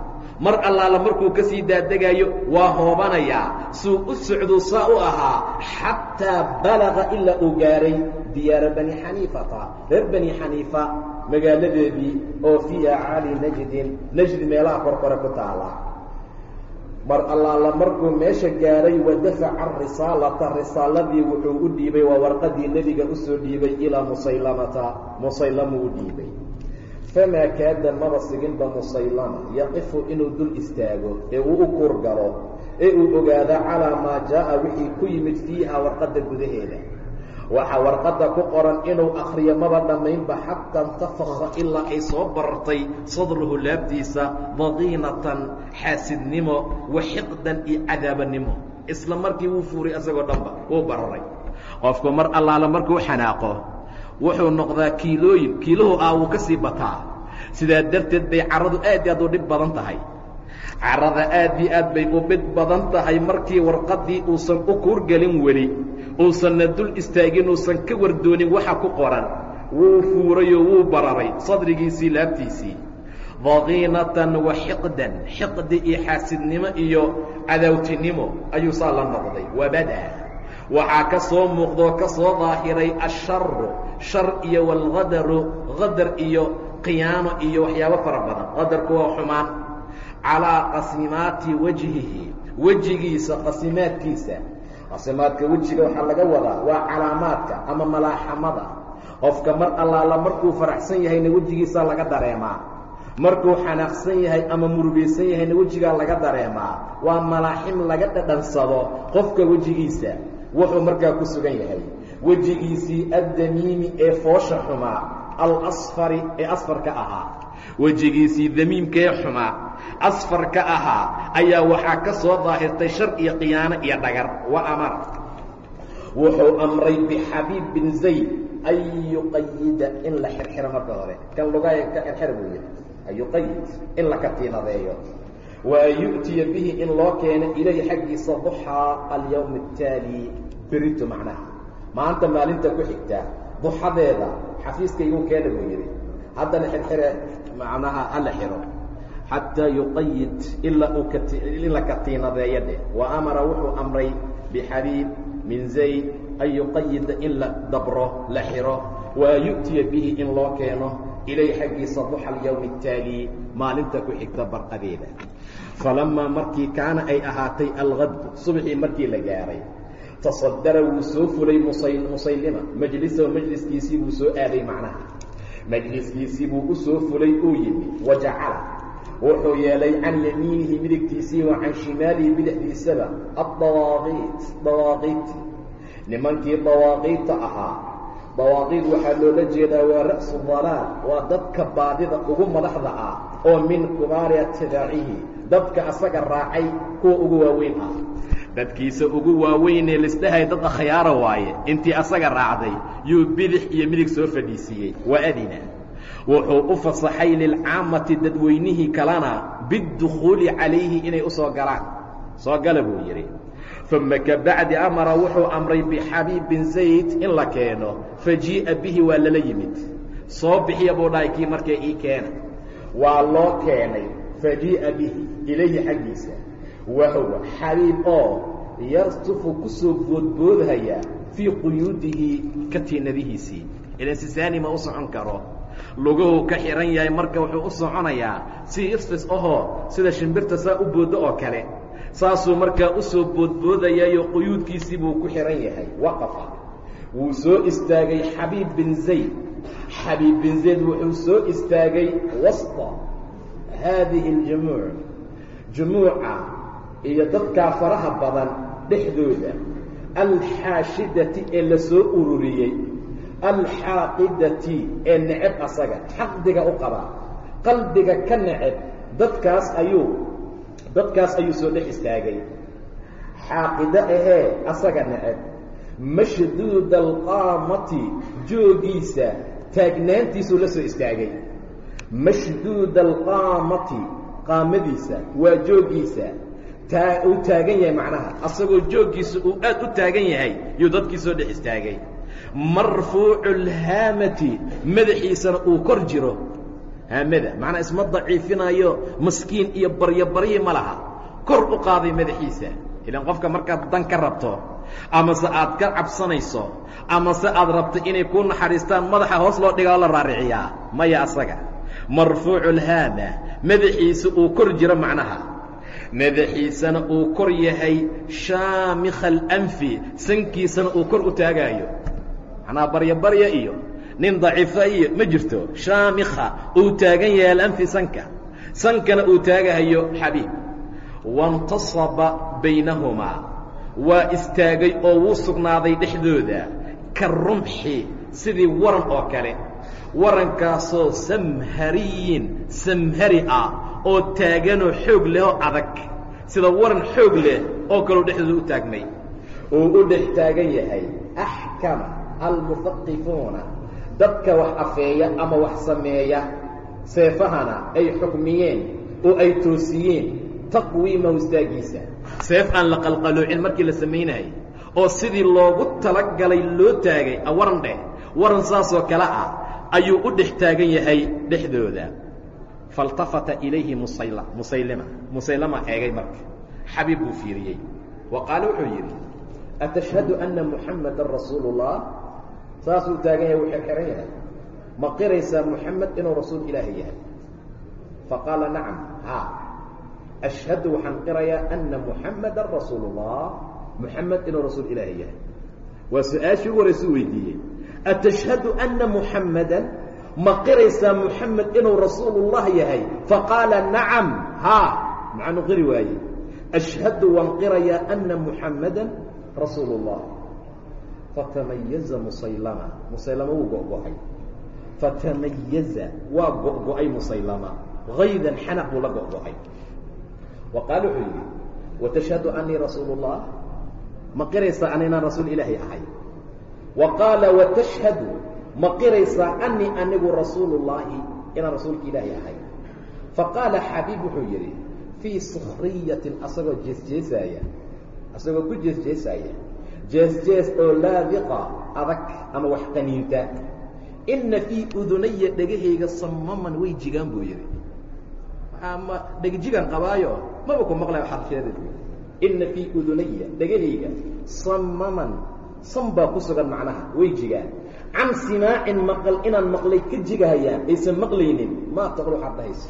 Mar allaala markuu ka sii daadegaayo waa hoobanayaa suu u socduu saa u ahaa xataa balaqa ilaa uu gaaray. Diyaara bani xaniifata reer bani xaniifa magaaladeedii oo fii acali najdin najdi meelaha korkore ku taala. Mar allaala markuu meesha gaaray wadafaca risaalata risaaladii wuxuu u dhiibay waa warqadii nebiga u soo dhiibay ilaa musaylamata musaylamu u dhiibay. Famaa kaada maba siginba musaylama yaqifu inuu dul istaago ee uu u kuur galo ee uu ogaado calaa maa jaa'a wixii ku yimid fiiha warqadda gudaheeda waxaa warqadda ku qoran inuu akhriyo maba dhammaynba xataa intafaka ilaa ay soo barartay sadruhu laabtiisa dadiinatan xaasidnimo wa xiqdan iyo cadaabanimo. Isla markii wuu fuuray asagoo dhanba wuu bararay. Qofku mar allaala markuu xanaaqo wuxuu noqdaa kiilooyin kiiluhu ah wuu ka sii bataa. Sidaa darteed bay carradu aad aad u dhib badan tahay. Carrada aad iyo aad bay u badan tahay markii warqaddii uusan u kuurgelin weli uusanna dul istaagin uusan ka wardoonin waxa ku qoran. Wuu fuurayoo wuu bararay sadrigiisii laabtiisii. Daqiinatan wa xiqdan xiqdi iyo xaasidnimo iyo cadaawtinimo ayuu saa la noqday. Wabada waxaa ka soo muuqdoo ka soo daahiray asharu shar iyo walqadaru qadar iyo khiyaano iyo waxyaabo fara badan. Qadarku waa xumaan. Calaa qasimaati wajhihi wejigiisa qasimaadkiisa qasimaadka wejiga waxaa laga wadaa waa calaamaadka ama malaaxamada. Qofka mar allaala markuu faraxsan yahayna wejigiisaa laga dareemaa. Markuu xanaaqsan yahay ama murugaysan yahayna wejigaa laga dareemaa. Waa malaaxim laga dhadhansado qofka wejigiisa. Wuxuu markaa ku sugan yahay. Wejigiisii addamiimi ee foosha xumaa alasfari ee asfarka ahaa wejigiisii damiimkaee xumaa asfarka ahaa ayaa waxaa ka soo daahirtay shar iyo khiyaano iyo dhagar. Wa amar. Wuxuu amray bixabiib bin zayd an yuqayida in la xirxiro marka hore. Kan lugaaya ka xirxir buu yihi an in la katiinadeeyo wa an yu'tiya bihi in loo keeno ilayhi xaggiisa duxaa alyawm ataali berito macnaha. Maanta maalinta ku xigta duxadeeda xafiiskaygu keena buu yidhi. Haddana xirxire macnaha hala xiro xataa yuqayid ilaa uu in la katiinadeeyo dheh. Wa amara wuxuu amray bixabiib min zayd an yuqayida in la dabro la xiro. Wa an yu'tiya bihi in loo keeno ilayhi xaggiisa duxa alyawmi ataali maalinta ku xigta barqadeeda. Falamaa markii kaana ay ahaatay algadbu subxii markii la gaaray tasadara wuu soo fulay musaylima majlisahu majliskiisii buu soo aaday macnaha majliskiisii buu u soo fulay uu yimi wajacala. Wuxuu yeelay can yamiinihi midigtiisii wa can shimaalihi bidixdiisaba addawaaqiit dawaaqiit. Nimankii dawaaqiidta ahaa dawaaqiid waxaa loola jeedaa waa ra'su dalaal waa dadka baadida ugu madaxda ah oo min kubaari atibaacihi dadka asaga raacay kuwa ugu waaweyn ah dadkiisa ugu waaweynee lisdhahay dad akhyaara waaye. Intii asaga raacday yuu bidix iyo midig soo fadhiisiiyey waa adina. Wuxuu u fasaxay lilcaamati dadweynihii kalena bidukhuuli calayhi inay u soo galaan. Soo gala buu yidhi. Uma kabacdi amara wuxuu amray bixabiib bin zayd in la keeno. Fajii'a bihi waa lala yimid. Soo bixiya buu dhahay kii markee ii keena. Waa loo keenay. Fajii'a bihi ilayhi xaggiisa wahuwa xabiib oo yartufu ku soo boodboodhaya fii quyuudihi katiinadihiisii ilan sisaani ma u socon karo. Luguhu ka xihan yahay marka wuxuu u soconayaa si iftis ahoo sida shimbirta saa u booddo oo kale. Saasuu markaa u soo boodboodayayo quyuudkiisii buu ku xihan yahay. Waqafa. Wuu soo istaagay xabiib bin zayd. Xabiib bin zayd wuxuu soo istaagay wasta haadihi اljumuuc jumuuca iyo dadkaa faraha badan dhexdooda. Alxaashidati ee la soo ururiyey. Alxaaqidati ee neceb asaga xaqdiga u qaba. Qalbiga ka neceb dadkaas ayuu dadkaas ayuu soo dhex istaagay. Xaaqido ahee asaga neceb. Mashduuda alqaamati joogiisa taagnaantiisuu la soo istaagay. Mashduuda alqaamati qaamadiisa waa joogiisa uu taagan yahay macnaha. Asagoo jooggiisa uu aad u taagan yahay yuu dadkii soo dhex istaagay. Marfuucu lhaamati madaxiisana uu kor jiro. Haamada macnaa isma daciifinayo maskiin iyo baryo baryi ma laha. Kor u qaaday madaxiisa. Ilaan qofka markaad dan ka rabto amase aad ka cabsanayso amase aad rabto inay kuu naxariistaan madaxa hoos loo dhigaa oo la raariciyaa. Maya asaga marfuucu lhaama madaxiisa uu kor jiro macnaha madaxiisana uu kor yahay shaamikha alanfi sankiisana uu kor u taagaayo. Macnaha baryo barya iyo nin daciifa iyo ma jirto shaamikha uu taagan yahay alanfi sanka. Sankana uu taagahayo xabiib. Waintasaba baynahumaa waa istaagay oo wuu sugnaaday dhexdooda ka rumxi sidii waran oo kale. Warankaasoo samhariyin samhari ah oo taaganoo xoog leh oo adag. Sida waran xoog leh oo kaloo dhexdooda u taagmay. Uu u dhex taagan yahay axkama almufaqifuuna. Dadka wax afeeya ama wax sameeya seefahana ay xukmiyeen oo ay toosiyeen taqwiimahu istaagiisa seef aan la qalqaloocin markii la samaynayay oo sidii loogu talagalay loo taagay waran dheh waran saasoo kale ah ayuu u dhex taagan yahay dhexdooda faltafata ilayhi musayla musaylima musaylama eegay marka xabiib buu fiiriyey wa qaale wuxuu yidhi atashhadu anna muxamadan rasuulu اllah saasuu taagan yahay wuu xirxiran yahay ma qiraysaa muxamed inuu rasuul ilaahi yahay faqaala nacam ha ashhadu waxaan qirayaa anna muxamadan rasuulu muxamed inuu rasuul ilaahi yahay waa su'aashii ugu horeysu weydiiyey atashhadu anna muxamadan ma qiraysaa muxamed inuu rasuulullah yahay? Faqaala nacam haa. Maxaanu qiri waaye. Ashhadu waan qirayaa anna muxamadan rasuulu fatamayaza musaylama. Musaylama wuu go'go'ay. Fatamayaza waa go'go'ay musaylama. Haydan xanaq buu la go'go'ay. Wa qaala wuxuu yidhi watashhadu anii rasuulu ma qiraysaa ana inaan rasuul ilaahay ahay. Wa qaala watashhadu ma qiraysaa anii anigu rasuulu llaahi inaan rasuulka ilaahay ahay. Faqaala xabiib wuxuu yidhi fii sukriyatin asagoo jeesjeesaaya asagoo ku jeesjeesaaya jees-jees oo laadiqa adag ama wax qaniinta. Inna fii udunaya dhegahayga samaman way jigaan buu yidhi. Ama dhegjigan qabaayo? Maba ku maqlay sheeday inna fii udunaya dhegahayga samaman san baa ku sugan macnaha way jigaan can simaacin maqal inaan maqlay ka jigahayaan aysan maqlaynin. Maa taqul waxaad dhahayso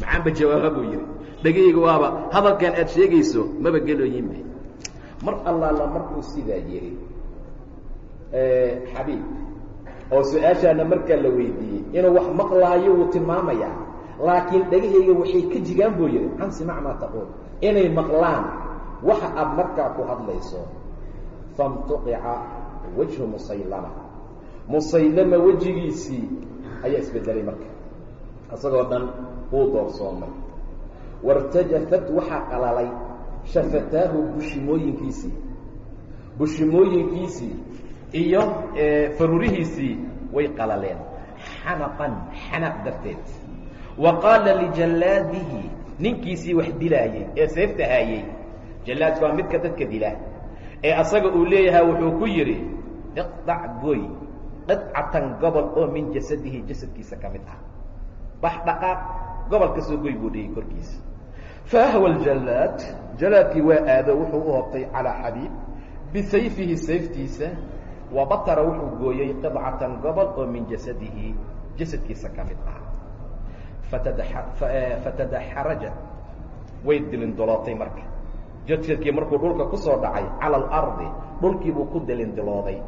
maxaanba jawaaba buu yidhi. Dhegahayga waaba hadalkan aad sheegayso maba gelooyinba mar allaala markuu sidaa yidhi xabiib oo su'aashaana markaa la weydiiyey inuu wax maqlaayo wuu tilmaamayaa. Laakiin dhegahayga waxay ka jigaan buu yidhi can simaac maa taquul inay maqlaan waxa aad markaa ku hadlayso. Famtuqica wajhu musaylama musaylama wejigiisii ayaa isbedelay marka. Isagoo dhan wuu doorsoomay. Wartajafat waxaa qalalay shafataahu bushimooyinkiisii bushimooyinkiisii iyo farurihiisii way qalaleen. Xanaqan xanaq darteed. Wa qaala lijallaadihi ninkiisii wax dilaayey ee seefta haayey jallaadku waa midka dadka dila. Ee asaga uu leeyahay wuxuu ku yidhi iqdac goy qidcatan gobol oo min jasadihi jasadkiisa ka mid ah. Bax dhaqaaq gobol ka soo goy buu dhigay korkiisa faahwa aljallaad jallaadkii waa aado wuxuu u hobtay calaa xabiib. Bisayfihi sayftiisa wa batara wuxuu gooyey qidcatan gobol oo min jasadihi jasadkiisa ka mid ah. Fatadaxaraja way dilindolootay marka. Jadjadkii markuu dhulka ku soo dhacay cala alardi dhulkii buu ku dilindilooday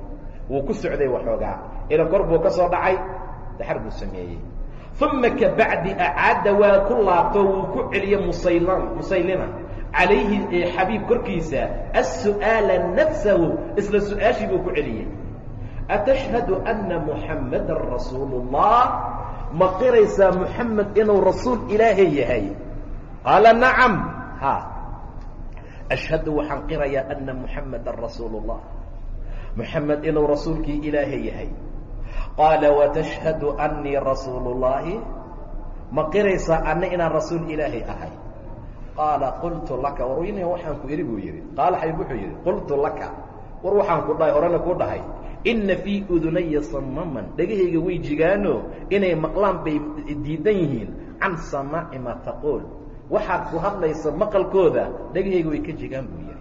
wuu ku socday waxoogaa. Ila kor buu ka soo dhacay daxar buu sameeyey. Uma kabacdi acaada waa ku laabto wuu ku celiyey musaylan musaylima. Calayhi xabiib korkiisa assu'aala nafsahu isla su'aashii buu ku celiyey. Atashhadu ana muxammadan rasuulu ma qiraysaa muxamed inuu rasuul ilaahay yahay? Qaala nacam. Ha. Ashhadu waxaan qirayaa ana muxameda rasuulu muxamed inuu rasuulkii ilaahay yahay. Qaala watashhadu anii rasuulu اllaahi ma qiraysaa ana inaan rasuul ilaahay ahay. Qaala qultu laka. War in waxaan ku idhi buu yidhi. Qaala xayb wuxuu yidhi qultu laka. War waxaan ku dhahay horena ku dhahay inna fii udunaya samaman. Dhegahayga way jigaano inay maqlaan bay diidan yihiin. Can samaaci maa taquul. Waxaad ku hadlaysa maqalkooda dhegahayga way ka jigaan buu yihi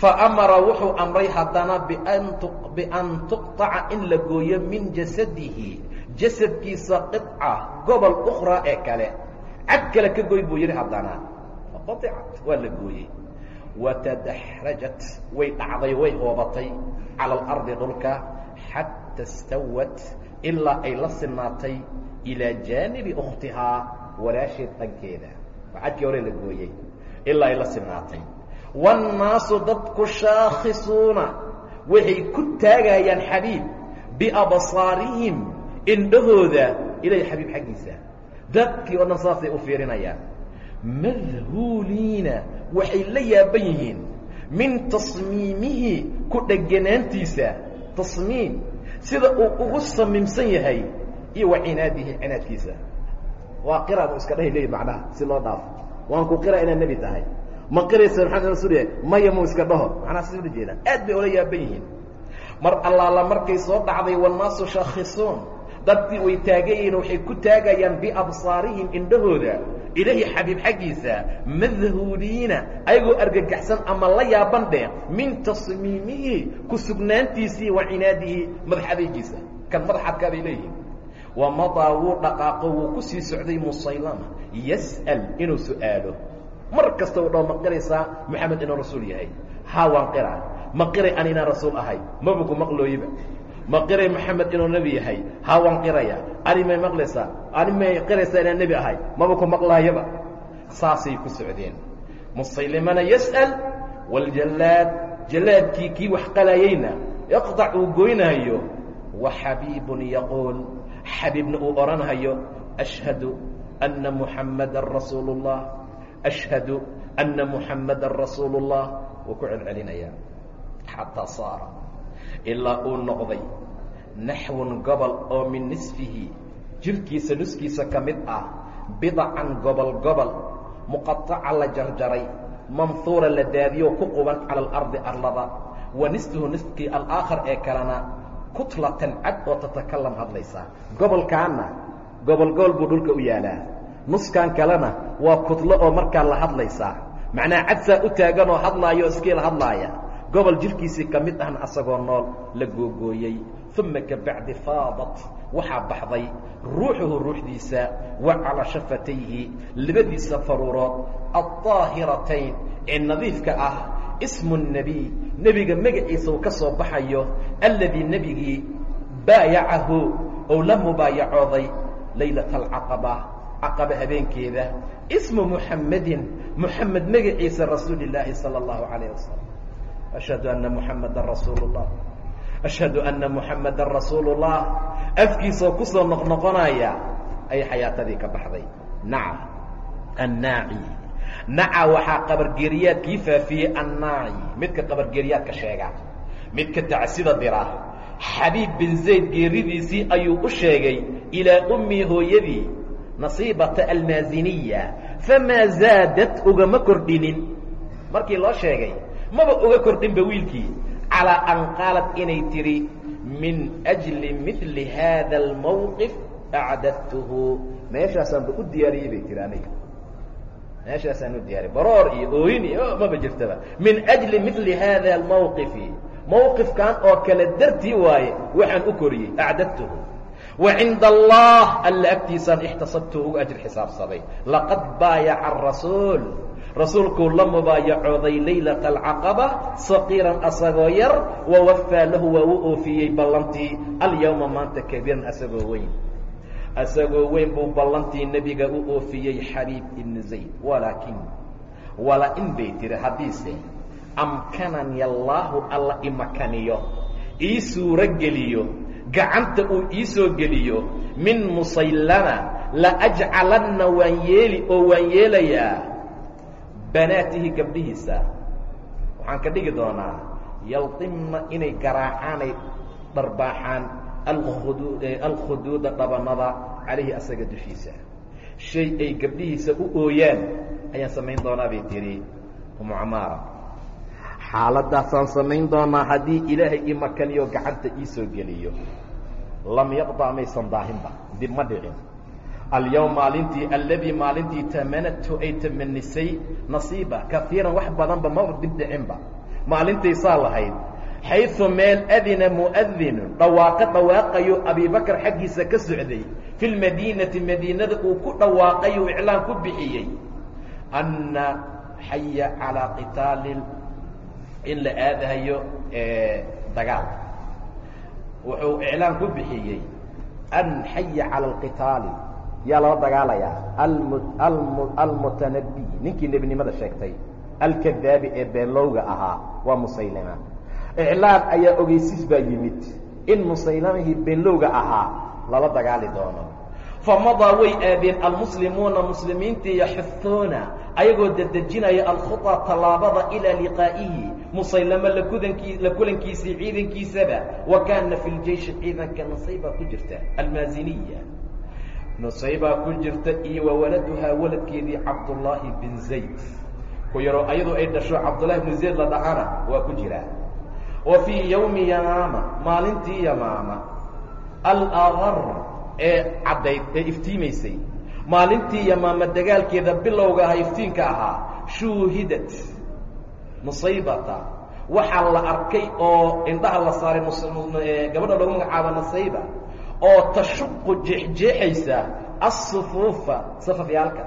fa amara wuxuu amray haddana bian tuqطaca in la gooyo min jasadihi jasadkiisa qiطca gobol ukraa ee kale cad kale ka goy buu yihi haddana faqaطicat waa la gooyey watadaxrajat way dhacday way hoobatay cala alardi dhulka xata stawat ilaa ay la sinaatay ilaa jaanibi ukhtihaa walaasheed dhankeeda waa cadkii hore la gooyey ilaa ay la sinaatay waannaasu dadku shaakhisuuna waxay ku taagayaan xabiib biabsaarihim indhahooda ilay xabiib xaggiisa dadkii oo dhan saasay u fiirinayaan madhuuliina waxay la yaaban yihiin min tasmiimihi ku dheganaantiisa tasmiim sida uu ugu samiimsan yahay iyo wa cinaadihi cinaadkiisa waa qiraad iska dhahay leeyi macnaha si loo dhaafo waan ku qira inaad nebi tahay ma qiraysa yahay? Maya muu iska dhaho. Macnaha sida ula jeedaan aad bay ola yaaban yihiin. Mar allaala markay soo dhacday wannaasu shakhisuun dadkii way taagayiin waxay ku taagayaan biabsaarihim indhahooda. Ilaahi xabiib xaggiisa madhuuliina ayagoo argagaxsan ama la yaaban dheh min tasmiimihi ku sugnaantiisii wa cinaadihi madax adeegiisa kan madaxadkaa bay leeyihiin wamadaa wuu dhaqaaqo wuu ku sii socday musaylama. Yas'al inuu su'aalo mar kasta u dhao ma inuu rasuul yahay. Haa waan qira ma qiray an rasuul ahay. Maba ku maqlooyiba. Ma qiray moxamed inuu nebi yahay. Haa waan qiraya. Ani may maqlaysaa? Ani may qiraysaa inaan nebi ahay? Maba ku maqlaayaba. Saasay ku socdeen. Musaylimana yas'al waaljallaad jallaadkii kii wax qalayeyna iqtac uu goynaayo wa yaquul. Xabiibna uu odhanhayo ashhadu anna muxammadan rasuulu ashhadu ana muxammadan rasuulu الlah wuu ku celcelinayaa xataa saara ilaa uu noqday naxwun gobol oo min nisfihi jirhkiisa nuskiisa ka mid ah bidacan gobol gobol muqataca la jarjaray manhuura la daadiyo ku quban cala alardi arlada wa nisfuhu niskii alaakhar ee kalena kutlatan cad oo tatakalam hadlaysa gobolkaana gobol gobol buu dhulka u yaalaa nuskan kalena waa kudlo oo markaa la hadlaysaa. Macnaa cadsaa u taagan oo hadlaaya oo iskiila hadlaaya. Gobol jidhkiisii ka mid ahan asagoo nool la googooyey. Uma kabacdi faadat waxaa baxday ruuxuhu ruuxdiisa wa calaa shafatayhi labadiisa faruurood alطaahiratayn ee nadiifka ah ismu nebiy nebiga magaciisa uu ka soo baxayo alladii nebigii baayacahu ou la mubaayacooday laylat alcaqaba caqaba habeenkeeda ismu muxamedin muxamed magaciisa rasuuli اlaahi salى اllahu عalayه wasalam ashhadu anna muxamadan rasuulu اllah ashhadu anna muxamadan rasuulu اllah afkiisoo kusoo noqnoqonaya ayay xayaatadii ka baxday naca annaaci naca waxaa qabargeeriyaadkii faafiyey annaaci midka qabargeeriyaadka sheega midka tacsida dira xabiib bin zayd geeridiisii ayuu u sheegay ilaa ummii hooyadii nasiibata almaaziniya famaa zaadat ugama kordhinin. Markii loo sheegay maba uga kordhinba wiilkii calaa an qaalat inay tidhi min ajli midli haada almawqif acdadtuhu meeshaasaanba u diyaariyey bay tiri aniga. Meeshaasaan u diyaariyey. Baroor iyo ooyin iyo maba jirtaba. Min ajli midli haada almawqifi. Mawqifkan oo kale dartii waaye waxaan u koriyey acdadtuhu cinda allah alla agtiisaan ixtasabtu ugu ajir xisaabsaday. Laqad baayaca arasuul rasuulkuu la mubaayacooday laylata alcaqaba saqiiran asagoo yar wa wafaa lahu waa u oofiyey ballantii. Alyawma maanta kabiiran asagoo weyn. Asagoo weyn buu ballantii nebiga u oofiyey xabiib ibni zayd. Walaakin wala in bay tiri haddiise amkanani allaahu alla imakaniyo ii suuro geliyo gacanta uu ii soo geliyo min musaylama laajcalanna waan yeeli oo waan yeelayaa banaatihi gabdhihiisa. Waxaan ka dhigi doonaa yaltimna inay garaacaanay dharbaaxaan alkhuduuda dhabanada calayhi asaga dushiisa. Shay ay gabdhihiisa u ooyaan ayaan samayn doonaa bay tihi umu camaara xaaladaasaan samayn doonaa haddii ilaahay imakaniyo gacanta ii soo geliyo. Lam yaqda maysan daahinba dib ma dhicin. Alyawm maalintii alladii maalintii tamanadtu ay tamanisay nasiiba kaiiran wax badanba maba dib dhicinba. Maalintaysaa lahayd xayثu meel adina muadinu dhawaaqo dhawaaqayo abibakr xaggiisa ka socday. Fi lmadiinati madiinada uu ku dhawaaqay uu iclaan ku bixiyey. Anna xaya calىa qitaali in la aadahayo dagaal. Wuxuu iclaan ku bixiyey an xaya calى اlqitaali yaa lala dagaalayaa almutanabi ninkii nebinimada sheegtay alkadaabi ee beenlowga ahaa waa musaylima. Iclaan ayaa ogeysiis baa yimid in musaylamihii beenlowga ahaa lala dagaali doono. Famadaa way aadeen almuslimuuna muslimiintii yaxuhuuna ayagoo dedejinaya alkhuطa tallaabada ilaa liqaa'ihi musaylamo la kulankiisii ciidankiisaba wa kaana fi ljeishi ciidanka nasaybaa ku jirta almaaziniya. Nusaybaa ku jirta iyo wa waladuhaa waladkeedii cabdullaahi bin zayd. Ku yaroo ayadoo ay dhasho cabdullahi bin zayd la dhahana waa ku jiraa wa fii yowmi yamaama maalintii yamaama alaqar ee caddayd ee iftiimaysay maalintii yamaama dagaalkeeda bilowga ahaa iftiinka ahaa shuuhidat nusaybata. Waxaa la arkay oo indhaha la saaray gabadha lagu magacaabo nusayba oo tashuqu jeexjeexaysa asufuufa safafyaalka.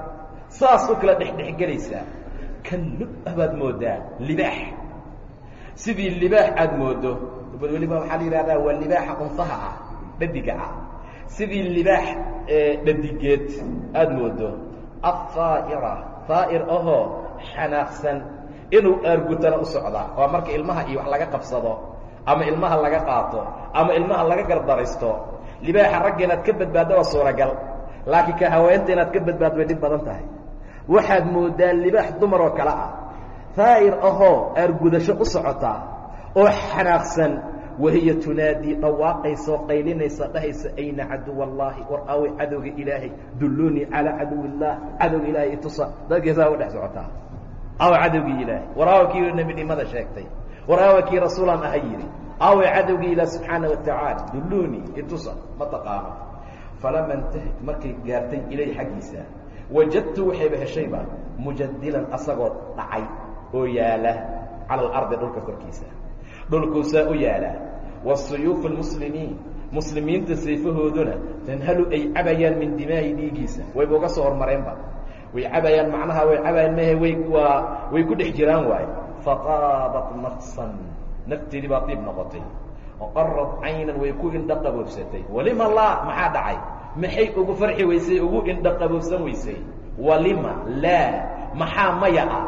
Saas u kala dhexdhexgelaysaa kan lub-ah baad moodaa libaax. Sidii libaax aada moodo weliba waxaa la yidhahdaa waa libaaxa unsaha ah dhadiga ah sidii libaax dhadigeed aada moodo aلhaa'ira haa'ir ahoo xanaaqsan inuu aargutana u socdaa waa marka ilmaha iyo wax laga qabsado ama ilmaha laga qaato ama ilmaha laga gardaraysto. Libaaxa ragga inaad ka badbaaddo waa suuragal laakiin ka haweenta inaad ka badbaaddo way dhib badan tahay. Waxaad moodaa libaax dumar oo kale ah haa'ir ahoo aargudasho u socotaa oo xanaaqsan wahiya tunaadii dhawaaqaysoo qaylinaysa dhahaysa ayna caduw allaahi war aaway cadowga ilaahay dulluunii calaa caduw illaah cadowga ilaahay itusa dadkaysaa u dhex socotaa aawa cadowgii ilaahay war aawa kii nebinimada sheegtay war aawa kii rasuulaan aha yidhi aaway cadowgii ilaah subxaana wa tacaala itusa ma taqaano falama intahad markay gaartay ilay xaggiisa wajadtu waxayba heshayba mujadilan asagoo dhacay oo yaalla cala alardi dhulka korkiisa dhulkuusaa u yaalaa wa suyuufu lmuslimiin. Muslimiinta sayfahooduna tanhalu ay cabayaan min dimaa'i dhiigiisa wayba uga soo hormareenba. Way cabayaan macnaha way cabayaan mahe way waa way ku dhex jiraan waaye. Fataabat nafsan nafteedii baa diib noqotay. Waqarad caynan way ku indha qaboobsatay walima laa? Maxaa dhacay? Maxay ugu farxi weysay ugu indha qaboobsan weysay walima laa? Maxaa maya ah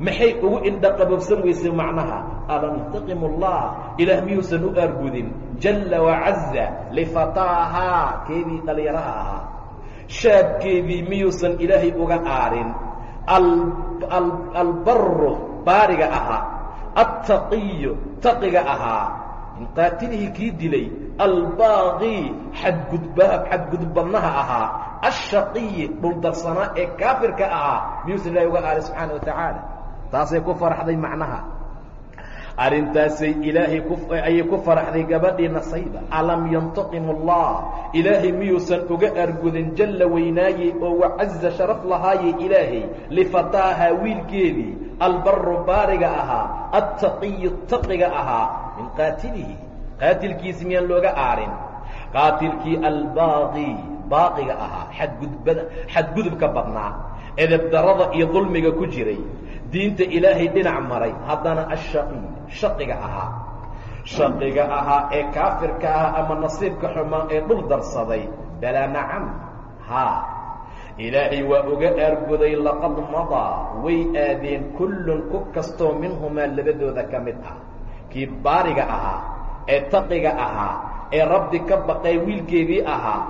maxay ugu indhaqabobsan weysay macnaha. Alam yantaqimu allah ilaah miyuusan u aargudin jalla wacaza lifataahaa keedii dhallinyaraha ahaa. Shaabkeedii miyuusan ilaahay uga aarin. Albaru baariga ahaa. Attaqiyu taqiga ahaa. Min qaatilihii kii dilay albaaqi xadgudba xadgudbadnaha ahaa. Ashaqiyi dhuldarsanaa ee kaafirka ahaa miyuusan ilahay uga aarin subxaana wa tacaala taasay ku faraxday macnaha. Arrintaasay ilaahay ayay ku faraxday gabadhii nasayba. Alam yantaqimu allah? Ilaahay miyuusan uga argudin jalla weynaayey oo wacaza sharaf lahaayey ilaahay? Lifataaha wiilkeedii. Albaru baariga ahaa. Attaqiyu taqiga ahaa. Min qaatilihi. Qaatilkiisi miyaan looga aarin? Qaatilkii albaaqi. Baaqiga ahaa. Xadgudbada xadgudubka badnaa edebdarada iyo dulmiga ku jiray. Diinta ilaahay dhinac maray haddana ashaqi shaqiga ahaa. Shaqiga ahaa ee kaafirka ah ama nasiibka xumaa ee dhul darsaday. Balaa nacam haa. Ilaahay waa uga aarguday laqad madaa way aadeen kullun ku kastoo minhumaa labadooda ka mid ah. Kii baariga ahaa ee taqiga ahaa ee rabbi ka baqay wiilkeedii ahaa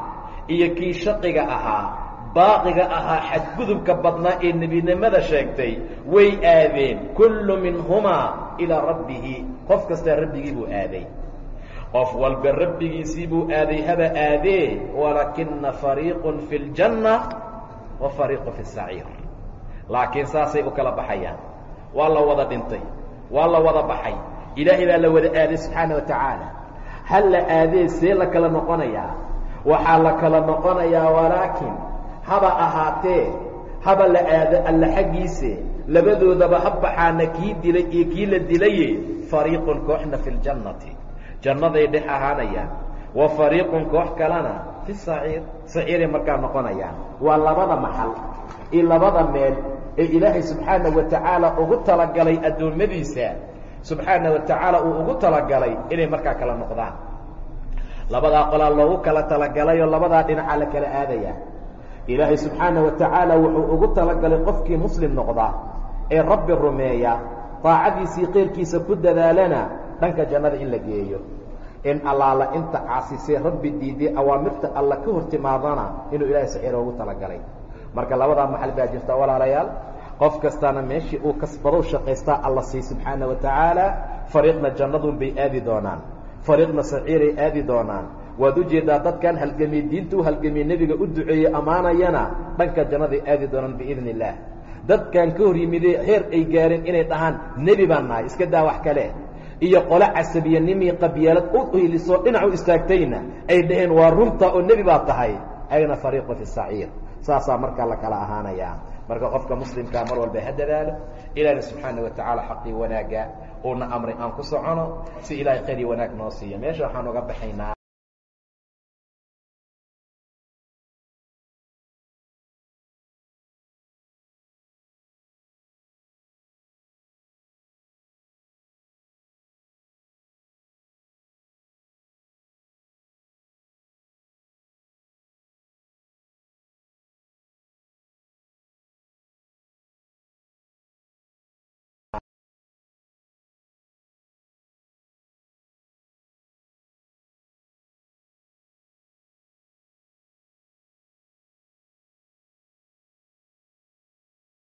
iyo kii shaqiga ahaa baaqiga ahaa xadgudubka badnaa ee nebinimada sheegtay way aadeen. Kullu minhumaa ilaa rabbihi. Qof kastaa rabbigii buu aaday. Qof walba rabbigiisii buu aaday haba aadee walaakina fariiqun fi ljanna wa fariiqu fi saciir laakiin saasay u kala baxayaan. Waa la wada dhintay. Waa la wada baxay. Ilaahay baa la wada aaday subxaana wa tacaala hal la aadee see la kala noqonayaa? Waxaa la kala noqonayaa walaakin haba ahaatee haba la aado alla xaggiise labadoodaba ha baxaana kii dilay iyo kii la dilaye fariiqun kooxna fi ljannati jannaday dhex ahaanayaan. Wa fariiqun koox kalena fi saciir saciiray markaa noqonayaan. Waa labada maxal iyo labada meel ee ilaahay subxaana wa tacaala ugu talagalay addoommadiisa. Subxaana wa tacaala uu ugu talagalay inay markaa kala noqdaan. Labadaa qolaa loogu kala talagalayoo labadaa dhinacaa la kala aadaya ilaahay subxaana wa tacaala wuxuu ugu talagalay qofkii muslim noqda ee rabbi rumeeya daacadiisii keyrkiisa ku dadaalana dhanka jannada in la geeyo. In allaala inta caasisee rabbi diiday awaamirta alla ka hor timaadana inuu ilaahay saciira ugu talagalay. Marka labadaa maxal baa jirta walaalayaal qof kastaana meeshii uu kasbadow shaqaystaa alla sii subxaana wa tacaala fariiqna jannadun bay aadi doonaan. Fariiqna saciiray aadi doonaan waad u jeedaa dadkan halgamiye diinta u halgamiye nebiga u duceeyey ammaanayana dhanka jannaday aadi doonaan biidn illaah dadkan ka hor yimidee heer ay gaareen inay dhahaan nebi baan nahay iska daa wax kale. Iyo qole casabiyanimii qabyaalad u hilisoo dhinac u istaagtayna ay dhaheen waa runta oo nebi baad tahay ayna fariiqu fi saciir. Saasaa markaa la kala ahaanayaa marka qofka muslimkaa mar walba ha dadaalo ilaahna subxaana wa tacaala xaqii wanaagga uuna amray aan ku socono si ilaahay khayr wanaag noo siiya. Meesha waxaan uga baxaynaa